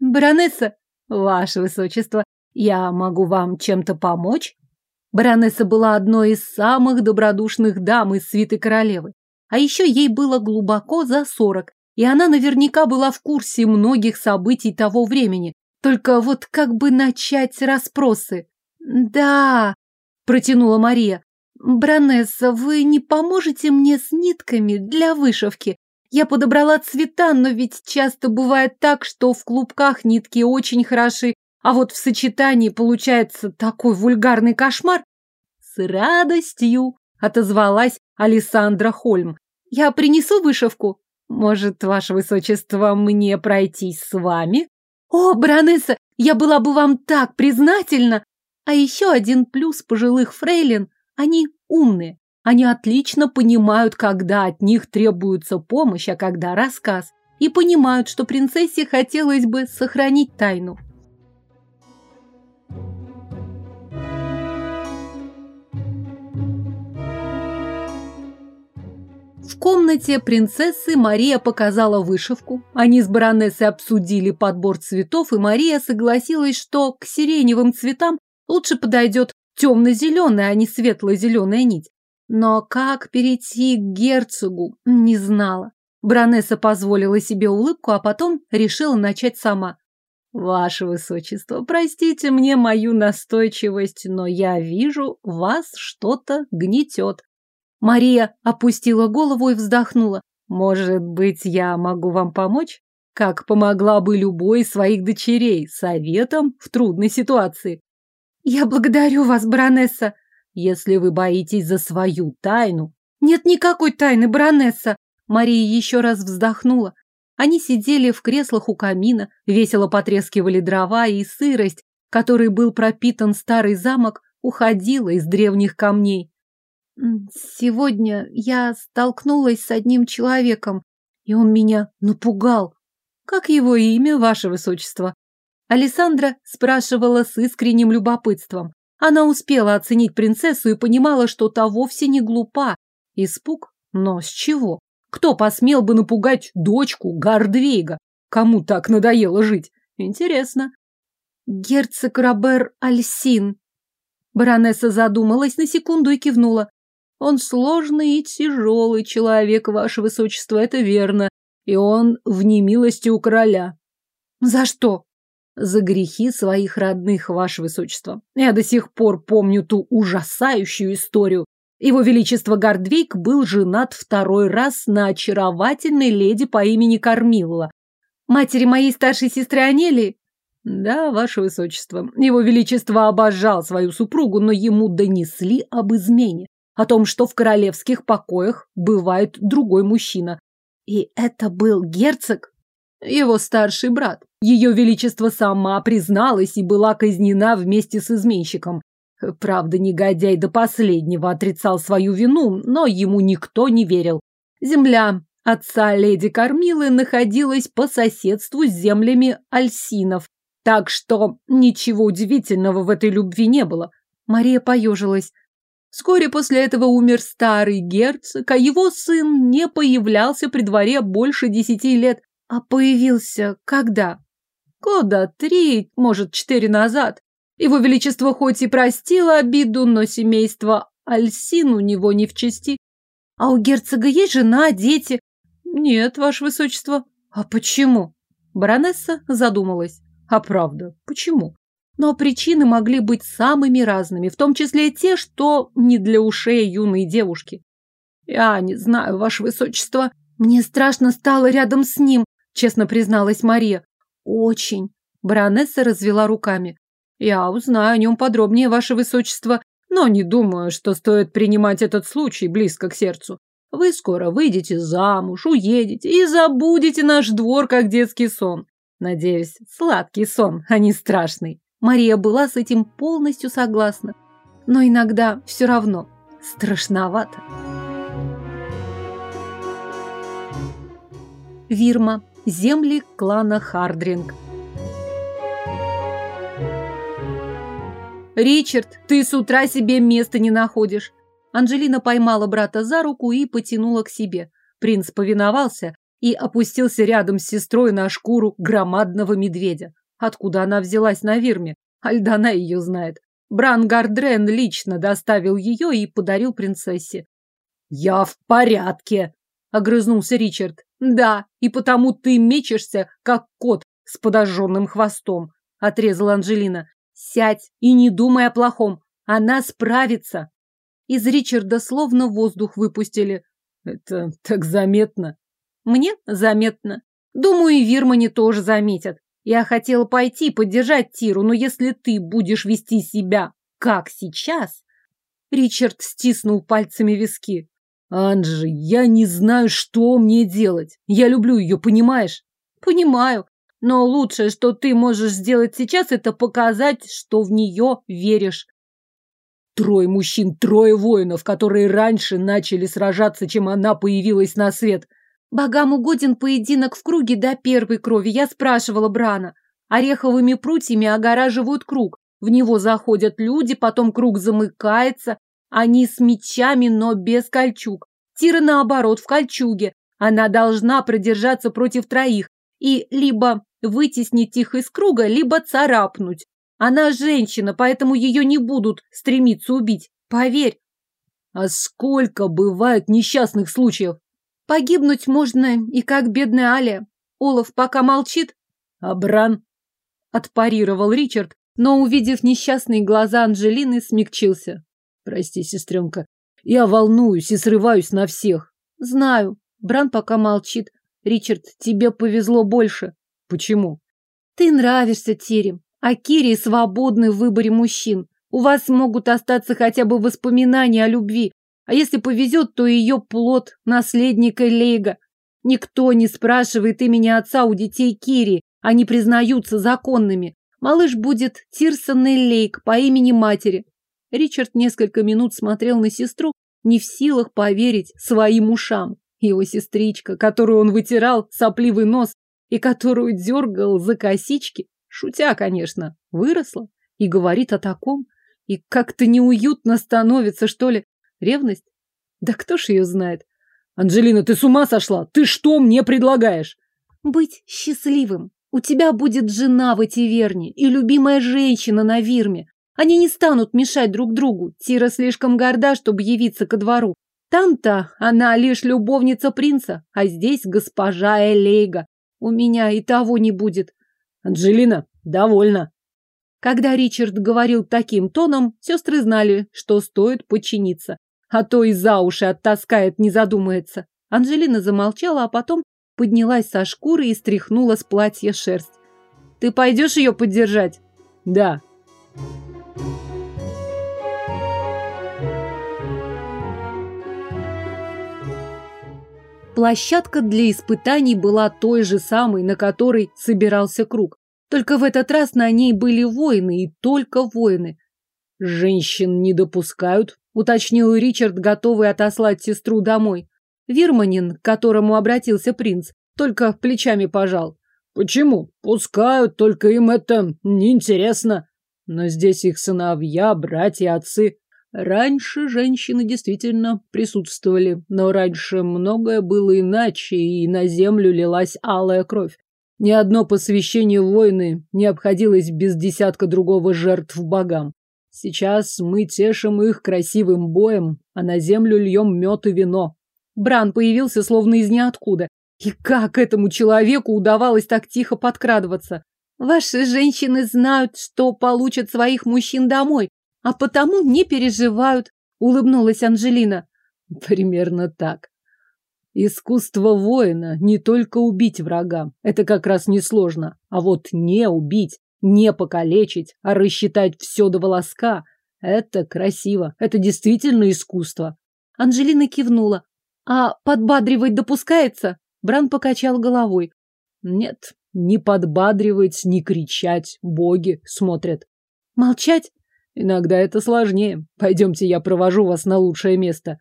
A: «Баронесса, Ваше высочество, я могу вам чем-то помочь? Баронесса была одной из самых добродушных дам из свиты королевы. А еще ей было глубоко за сорок, и она наверняка была в курсе многих событий того времени. Только вот как бы начать расспросы? Да, протянула Мария. Бронесса, вы не поможете мне с нитками для вышивки? Я подобрала цвета, но ведь часто бывает так, что в клубках нитки очень хороши, а вот в сочетании получается такой вульгарный кошмар. С радостью отозвалась Александра Хольм. Я принесу вышивку. Может, ваше высочество, мне пройтись с вами? О, баронесса, я была бы вам так признательна. А еще один плюс пожилых фрейлин – они умные. Они отлично понимают, когда от них требуется помощь, а когда рассказ. И понимают, что принцессе хотелось бы сохранить тайну. В комнате принцессы Мария показала вышивку. Они с баронессой обсудили подбор цветов, и Мария согласилась, что к сиреневым цветам лучше подойдет темно-зеленая, а не светло-зеленая нить. Но как перейти к герцогу, не знала. Баронесса позволила себе улыбку, а потом решила начать сама. «Ваше высочество, простите мне мою настойчивость, но я вижу, вас что-то гнетет. Мария опустила голову и вздохнула. Может быть, я могу вам помочь? Как помогла бы любой из своих дочерей советом в трудной ситуации. Я благодарю вас, баронесса. Если вы боитесь за свою тайну... Нет никакой тайны, баронесса. Мария еще раз вздохнула. Они сидели в креслах у камина, весело потрескивали дрова, и сырость, которой был пропитан старый замок, уходила из древних камней. Сегодня я столкнулась с одним человеком, и он меня напугал. Как его имя, ваше высочество? Александра спрашивала с искренним любопытством. Она успела оценить принцессу и понимала, что та вовсе не глупа. Испуг? Но с чего? Кто посмел бы напугать дочку Гардвейга? Кому так надоело жить? Интересно. Герцог Робер Альсин. Баронесса задумалась на секунду и кивнула. Он сложный и тяжелый человек, ваше высочество, это верно. И он в немилости у короля. За что? За грехи своих родных, ваше высочество. Я до сих пор помню ту ужасающую историю. Его величество Гардвейк был женат второй раз на очаровательной леди по имени Кормилла. Матери моей старшей сестры Анели? Да, ваше высочество. Его величество обожал свою супругу, но ему донесли об измене о том, что в королевских покоях бывает другой мужчина. И это был герцог, его старший брат. Ее величество сама призналась и была казнена вместе с изменщиком. Правда, негодяй до последнего отрицал свою вину, но ему никто не верил. Земля отца леди Кормилы находилась по соседству с землями альсинов, так что ничего удивительного в этой любви не было. Мария поежилась. Вскоре после этого умер старый герцог, а его сын не появлялся при дворе больше десяти лет. А появился когда? Года три, может, четыре назад. Его Величество хоть и простило обиду, но семейство Альсин у него не в чести. А у герцога есть жена, дети? Нет, Ваше Высочество. А почему? Баронесса задумалась. А правда, почему? Но причины могли быть самыми разными, в том числе и те, что не для ушей юной девушки. Я не знаю, ваше высочество. Мне страшно стало рядом с ним, честно призналась Мария. Очень. Баронесса развела руками. Я узнаю о нем подробнее, ваше высочество, но не думаю, что стоит принимать этот случай близко к сердцу. Вы скоро выйдете замуж, уедете и забудете наш двор, как детский сон. Надеюсь, сладкий сон, а не страшный. Мария была с этим полностью согласна. Но иногда все равно страшновато. Вирма. Земли клана Хардринг. «Ричард, ты с утра себе места не находишь!» Анжелина поймала брата за руку и потянула к себе. Принц повиновался и опустился рядом с сестрой на шкуру громадного медведя. Откуда она взялась на Вирме? Альдана ее знает. Бран Гардрен лично доставил ее и подарил принцессе. «Я в порядке!» — огрызнулся Ричард. «Да, и потому ты мечешься, как кот с подожженным хвостом», — отрезала Анжелина. «Сядь и не думай о плохом. Она справится!» Из Ричарда словно воздух выпустили.
B: «Это так заметно!»
A: «Мне заметно. Думаю, и Вирмане тоже заметят. Я хотела пойти поддержать Тиру, но если ты будешь вести себя как сейчас...» Ричард стиснул пальцами виски.
B: «Анжи, я не знаю, что мне делать. Я люблю ее, понимаешь?»
A: «Понимаю. Но лучшее, что ты можешь сделать сейчас, это показать, что в нее веришь.
B: Трое мужчин, трое воинов, которые раньше начали сражаться, чем она появилась на свет.
A: Богам угоден поединок в круге до первой крови, я спрашивала Брана. Ореховыми прутьями огораживают круг. В него заходят люди, потом круг замыкается. Они с мечами, но без кольчуг. Тира, наоборот, в кольчуге. Она должна продержаться против троих и либо вытеснить их из круга, либо царапнуть. Она женщина, поэтому ее не будут стремиться убить. Поверь.
B: А сколько бывает несчастных случаев?
A: Погибнуть можно и как бедная Аля. Олаф пока молчит.
B: А Бран?
A: Отпарировал Ричард, но, увидев несчастные глаза Анжелины, смягчился.
B: Прости, сестренка, я волнуюсь и срываюсь на всех.
A: Знаю. Бран пока молчит. Ричард, тебе повезло больше.
B: Почему?
A: Ты нравишься Терем. А Кири свободны в выборе мужчин. У вас могут остаться хотя бы воспоминания о любви. А если повезет, то ее плод, наследника Лейга. Никто не спрашивает имени отца у детей Кири. Они признаются законными. Малыш будет Тирсон Лейк по имени матери. Ричард несколько минут смотрел на сестру, не в силах поверить своим ушам. Его сестричка, которую он вытирал сопливый нос и которую дергал за косички, Шутя, конечно, выросла и говорит о таком. И как-то неуютно становится, что ли. Ревность? Да кто ж ее знает?
B: Анжелина, ты с ума сошла? Ты что мне предлагаешь?
A: Быть счастливым. У тебя будет жена в Этиверне и любимая женщина на Вирме. Они не станут мешать друг другу. Тира слишком горда, чтобы явиться ко двору. Там-то она лишь любовница принца, а здесь госпожа Элейга. У меня и того не будет.
B: Анжелина, довольна.
A: Когда Ричард говорил таким тоном, сестры знали, что стоит подчиниться. А то и за уши оттаскает, не задумается. Анжелина замолчала, а потом поднялась со шкуры и стряхнула с платья шерсть. «Ты пойдешь ее поддержать?»
B: «Да».
A: Площадка для испытаний была той же самой, на которой собирался круг. Только в этот раз на ней были воины, и только воины.
B: «Женщин не допускают», — уточнил Ричард, готовый отослать сестру домой.
A: Вирманин, к которому обратился принц, только плечами пожал.
B: «Почему? Пускают, только им это неинтересно. Но здесь их сыновья, братья, отцы. Раньше женщины действительно присутствовали, но раньше многое было иначе, и на землю лилась алая кровь. Ни одно посвящение войны не обходилось без десятка другого жертв богам. Сейчас мы тешим их красивым боем, а на землю льем мед и вино.
A: Бран появился словно из ниоткуда. И как этому человеку удавалось так тихо подкрадываться? Ваши женщины знают, что получат своих мужчин домой, а потому не переживают, улыбнулась Анжелина.
B: Примерно так. Искусство воина не только убить врага, это как раз несложно, а вот не убить, не покалечить, а рассчитать все до волоска – это красиво, это действительно искусство.
A: Анжелина кивнула. А подбадривать допускается? Бран покачал головой.
B: Нет, не подбадривать, не кричать, боги смотрят.
A: Молчать?
B: Иногда это сложнее. Пойдемте, я провожу вас на лучшее место.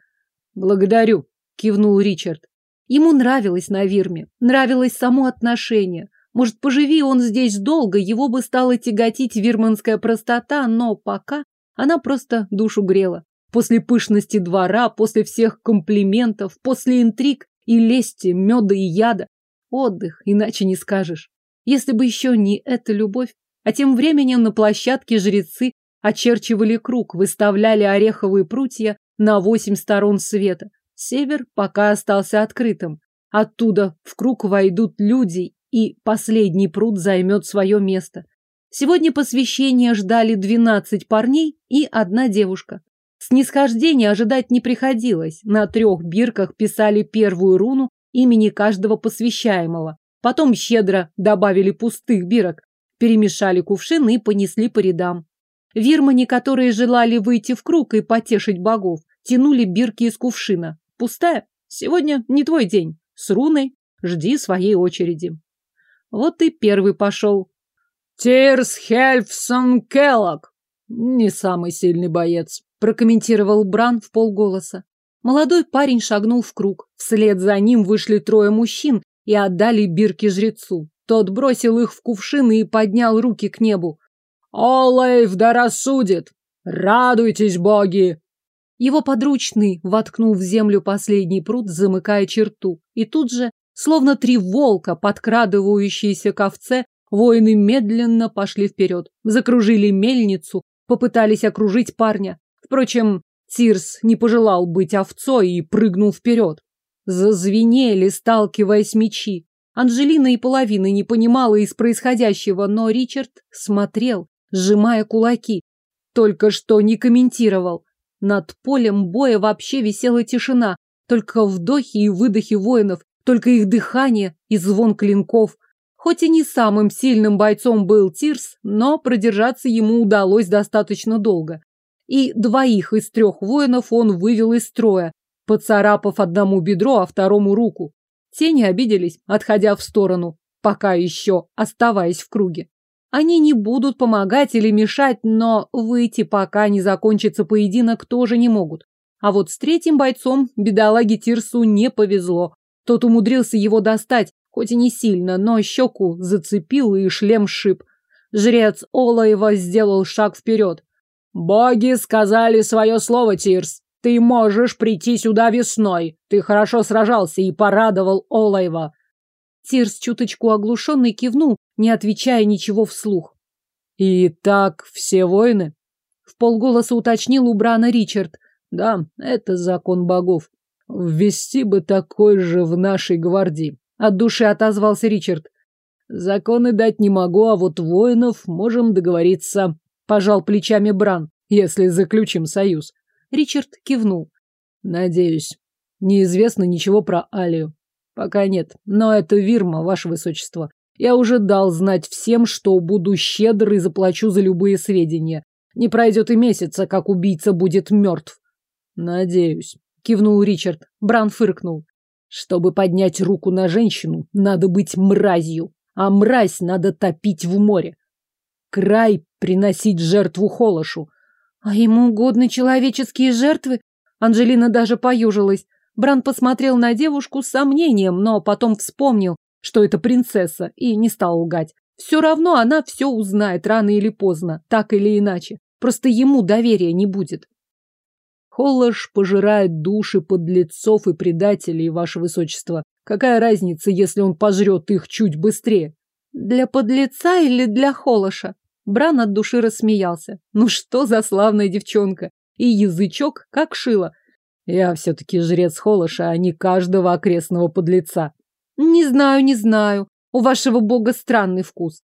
B: Благодарю, кивнул Ричард.
A: Ему нравилось на Вирме, нравилось само отношение. Может, поживи он здесь долго, его бы стало тяготить вирманская простота, но пока она просто душу грела. После пышности двора, после всех комплиментов, после интриг и лести, меда и яда. Отдых, иначе не скажешь. Если бы еще не эта любовь. А тем временем на площадке жрецы очерчивали круг, выставляли ореховые прутья на восемь сторон света. Север пока остался открытым. Оттуда в круг войдут люди, и последний пруд займет свое место. Сегодня посвящение ждали двенадцать парней и одна девушка. Снисхождения ожидать не приходилось. На трех бирках писали первую руну имени каждого посвящаемого. Потом щедро добавили пустых бирок, перемешали кувшины и понесли по рядам. Вирмани, которые желали выйти в круг и потешить богов, тянули бирки из кувшина. Пустая? Сегодня не твой день. С руной жди своей очереди. Вот и первый пошел.
B: Тирс Хельфсон Келлог. Не самый сильный боец, прокомментировал Бран в полголоса.
A: Молодой парень шагнул в круг. Вслед за ним вышли трое мужчин и отдали бирки жрецу. Тот бросил их в кувшины и поднял руки к небу.
B: «Олэйв да рассудит! Радуйтесь, боги!»
A: Его подручный воткнул в землю последний пруд, замыкая черту. И тут же, словно три волка, подкрадывающиеся к овце, воины медленно пошли вперед. Закружили мельницу, попытались окружить парня. Впрочем, Тирс не пожелал быть овцой и прыгнул вперед. Зазвенели, сталкиваясь мечи. Анжелина и половины не понимала из происходящего, но Ричард смотрел, сжимая кулаки. Только что не комментировал. Над полем боя вообще висела тишина, только вдохи и выдохи воинов, только их дыхание и звон клинков. Хоть и не самым сильным бойцом был Тирс, но продержаться ему удалось достаточно долго. И двоих из трех воинов он вывел из строя, поцарапав одному бедро, а второму руку. Те не обиделись, отходя в сторону, пока еще оставаясь в круге. Они не будут помогать или мешать, но выйти, пока не закончится поединок, тоже не могут. А вот с третьим бойцом бедолаге Тирсу не повезло. Тот умудрился его достать, хоть и не сильно, но щеку зацепил и шлем шип. Жрец Олаева сделал шаг вперед.
B: «Боги сказали свое слово, Тирс. Ты можешь прийти сюда весной. Ты хорошо сражался и порадовал Олаева.
A: Тирс чуточку оглушенный кивнул, не отвечая ничего вслух.
B: «И так все воины?»
A: В полголоса уточнил у Брана Ричард.
B: «Да, это закон богов. Ввести бы такой же в нашей гвардии».
A: От души отозвался Ричард.
B: «Законы дать не могу, а вот воинов можем договориться», — пожал плечами Бран, «если заключим союз».
A: Ричард кивнул.
B: Надеюсь. Неизвестно ничего про Алию. Пока нет. Но это Вирма, ваше высочество. Я уже дал знать всем, что буду щедр и заплачу за любые сведения. Не пройдет и месяца, как убийца будет мертв. Надеюсь. Кивнул Ричард. Бран фыркнул. Чтобы поднять руку на женщину, надо быть мразью. А мразь надо топить в море. Край приносить жертву Холошу.
A: А ему угодны человеческие жертвы? Анжелина даже поюжилась. Бран посмотрел на девушку с сомнением, но потом вспомнил, что это принцесса, и не стал лгать. Все равно она все узнает рано или поздно, так или иначе. Просто ему доверия не будет. Холлаш пожирает души подлецов и предателей, ваше высочество. Какая разница, если он пожрет их чуть быстрее? Для подлеца или для Холоша? Бран от души рассмеялся. Ну что за славная девчонка! И язычок, как шило.
B: Я все-таки жрец Холоша, а не каждого окрестного подлеца.
A: Не знаю, не знаю. У вашего бога странный вкус.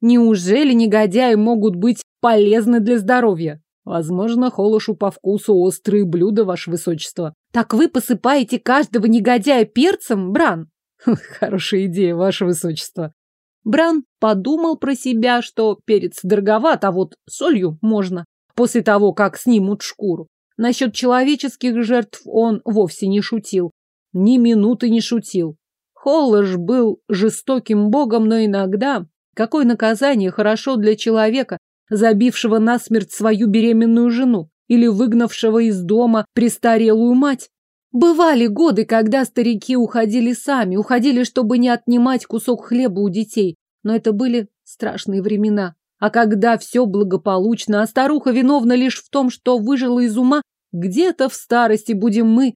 A: Неужели негодяи могут быть полезны для здоровья?
B: Возможно, Холошу по вкусу острые блюда, ваше высочество.
A: Так вы посыпаете каждого негодяя перцем, Бран?
B: Хорошая идея, ваше высочество.
A: Бран подумал про себя, что перец дороговат, а вот солью можно, после того, как снимут шкуру. Насчет человеческих жертв он вовсе не шутил. Ни минуты не шутил. Холлаш был жестоким богом, но иногда... Какое наказание хорошо для человека, забившего насмерть свою беременную жену или выгнавшего из дома престарелую мать? Бывали годы, когда старики уходили сами, уходили, чтобы не отнимать кусок хлеба у детей. Но это были страшные времена. А когда все благополучно, а старуха виновна лишь в том, что выжила из ума, где-то в старости будем мы.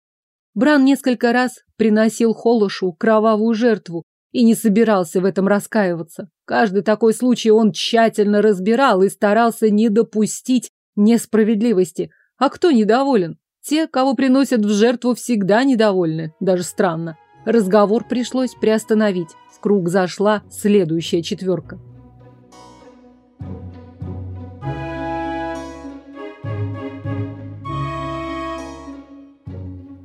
A: Бран несколько раз приносил Холошу кровавую жертву и не собирался в этом раскаиваться. Каждый такой случай он тщательно разбирал и старался не допустить несправедливости. А кто недоволен? Те, кого приносят в жертву, всегда недовольны. Даже странно. Разговор пришлось приостановить. В круг зашла следующая четверка.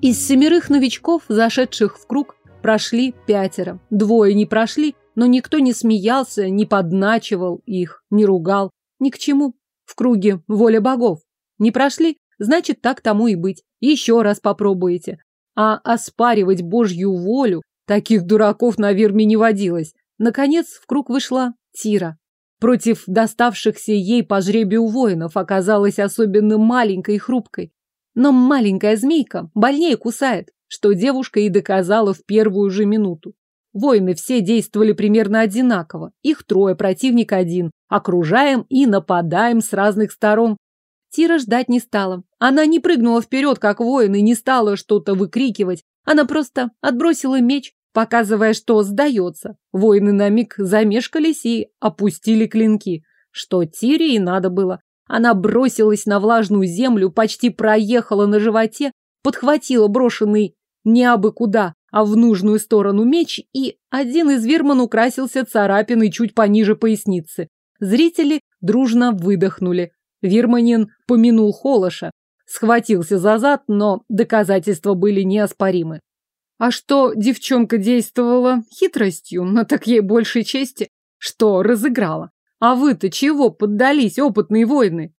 A: Из семерых новичков, зашедших в круг, прошли пятеро. Двое не прошли, но никто не смеялся, не подначивал их, не ругал. Ни к чему. В круге воля богов. Не прошли, значит, так тому и быть. Еще раз попробуете. А оспаривать божью волю таких дураков на Верме не водилось. Наконец в круг вышла Тира. Против доставшихся ей по жребию воинов оказалась особенно маленькой и хрупкой. Но маленькая змейка больнее кусает, что девушка и доказала в первую же минуту. Воины все действовали примерно одинаково. Их трое, противник один. Окружаем и нападаем с разных сторон. Тира ждать не стала. Она не прыгнула вперед, как воин, и не стала что-то выкрикивать. Она просто отбросила меч, показывая, что сдается. Воины на миг замешкались и опустили клинки. Что Тире и надо было. Она бросилась на влажную землю, почти проехала на животе, подхватила брошенный не абы куда, а в нужную сторону меч, и один из верман украсился царапиной чуть пониже поясницы. Зрители дружно выдохнули. Вирманин помянул Холоша, схватился за зад, но доказательства были неоспоримы. А что девчонка действовала хитростью, но так ей больше чести, что разыграла. А вы-то чего поддались, опытные воины?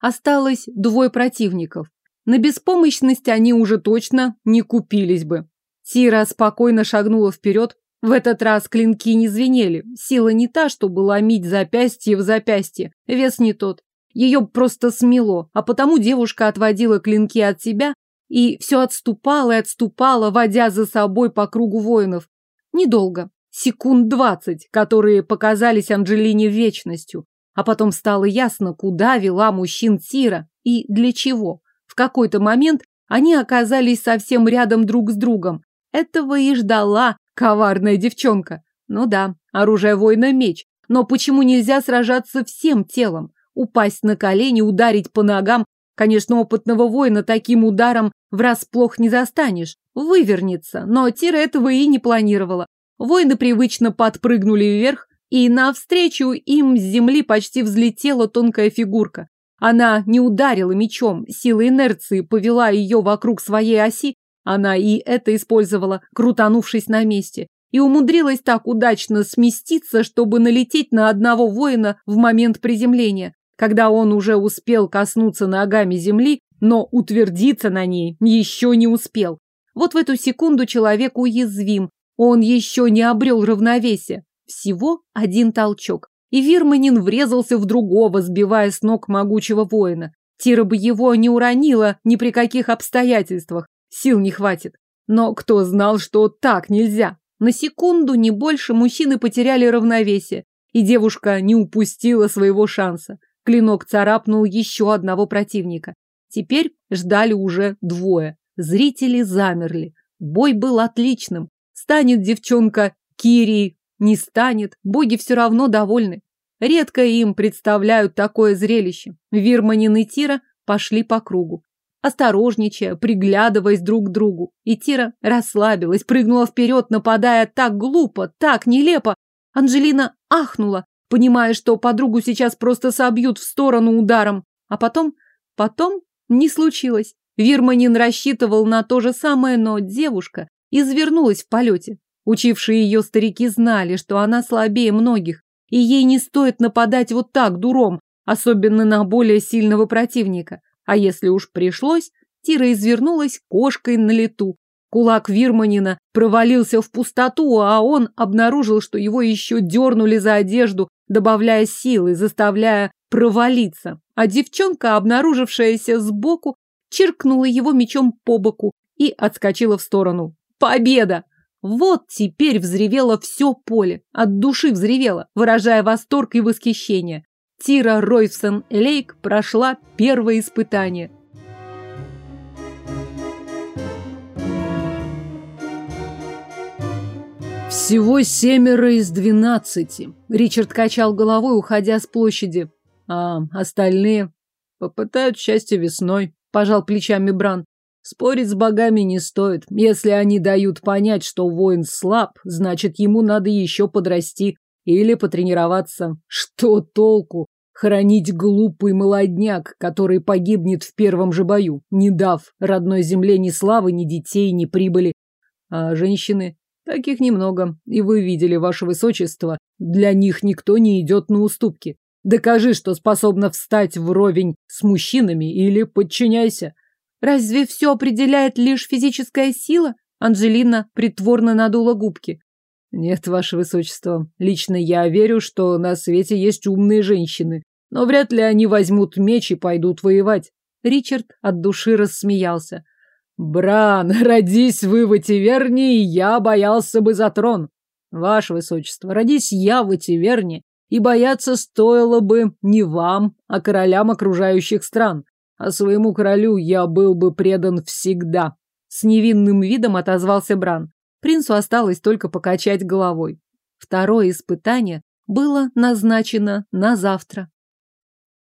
A: Осталось двое противников. На беспомощность они уже точно не купились бы. Тира спокойно шагнула вперед. В этот раз клинки не звенели. Сила не та, чтобы ломить запястье в запястье. Вес не тот. Ее просто смело, а потому девушка отводила клинки от себя и все отступала и отступала, водя за собой по кругу воинов. Недолго секунд двадцать, которые показались Анджелине вечностью. А потом стало ясно, куда вела мужчин Тира и для чего. В какой-то момент они оказались совсем рядом друг с другом. Этого и ждала коварная девчонка. Ну да, оружие воина меч. Но почему нельзя сражаться всем телом? Упасть на колени, ударить по ногам. Конечно, опытного воина таким ударом врасплох не застанешь. Вывернется, но Тира этого и не планировала. Воины привычно подпрыгнули вверх, и навстречу им с земли почти взлетела тонкая фигурка. Она не ударила мечом, сила инерции повела ее вокруг своей оси, она и это использовала, крутанувшись на месте, и умудрилась так удачно сместиться, чтобы налететь на одного воина в момент приземления, когда он уже успел коснуться ногами земли, но утвердиться на ней еще не успел. Вот в эту секунду человек уязвим, он еще не обрел равновесия. Всего один толчок. И Вирманин врезался в другого, сбивая с ног могучего воина. Тира бы его не уронила ни при каких обстоятельствах. Сил не хватит. Но кто знал, что так нельзя? На секунду, не больше, мужчины потеряли равновесие. И девушка не упустила своего шанса. Клинок царапнул еще одного противника. Теперь ждали уже двое. Зрители замерли. Бой был отличным. Станет девчонка Кирией, не станет, боги все равно довольны. Редко им представляют такое зрелище. Вирманин и Тира пошли по кругу. Осторожничая, приглядываясь друг к другу. И Тира расслабилась, прыгнула вперед, нападая так глупо, так нелепо. Анжелина ахнула, понимая, что подругу сейчас просто собьют в сторону ударом. А потом, потом не случилось. Вирманин рассчитывал на то же самое, но девушка извернулась в полете. Учившие ее старики знали, что она слабее многих, и ей не стоит нападать вот так, дуром, особенно на более сильного противника. А если уж пришлось, Тира извернулась кошкой на лету. Кулак Вирманина провалился в пустоту, а он обнаружил, что его еще дернули за одежду, добавляя силы, заставляя провалиться. А девчонка, обнаружившаяся сбоку, чиркнула его мечом по боку и отскочила в сторону. Победа! Вот теперь взревело все поле, от души взревело, выражая восторг и восхищение. Тира Ройфсон Лейк прошла первое испытание.
B: Всего семеро из двенадцати. Ричард качал головой, уходя с площади. А остальные попытают счастье весной, пожал плечами Бран. Спорить с богами не стоит. Если они дают понять, что воин слаб, значит, ему надо еще подрасти или потренироваться. Что толку? Хранить глупый молодняк, который погибнет в первом же бою, не дав родной земле ни славы, ни детей, ни прибыли. А женщины? Таких немного. И вы видели, ваше высочество, для них никто не идет на уступки. Докажи, что способна встать вровень с мужчинами или подчиняйся.
A: Разве все определяет лишь физическая сила? Анжелина притворно надула губки.
B: Нет, ваше высочество, лично я верю, что на свете есть умные женщины, но вряд ли они возьмут меч и пойдут воевать.
A: Ричард от души рассмеялся.
B: Бран, родись вы в Этиверне, и я боялся бы за трон. Ваше высочество, родись я в Этиверне, и бояться стоило бы не вам, а королям окружающих стран. А своему королю я был бы предан всегда.
A: С невинным видом отозвался Бран. Принцу осталось только покачать головой. Второе испытание было назначено на завтра.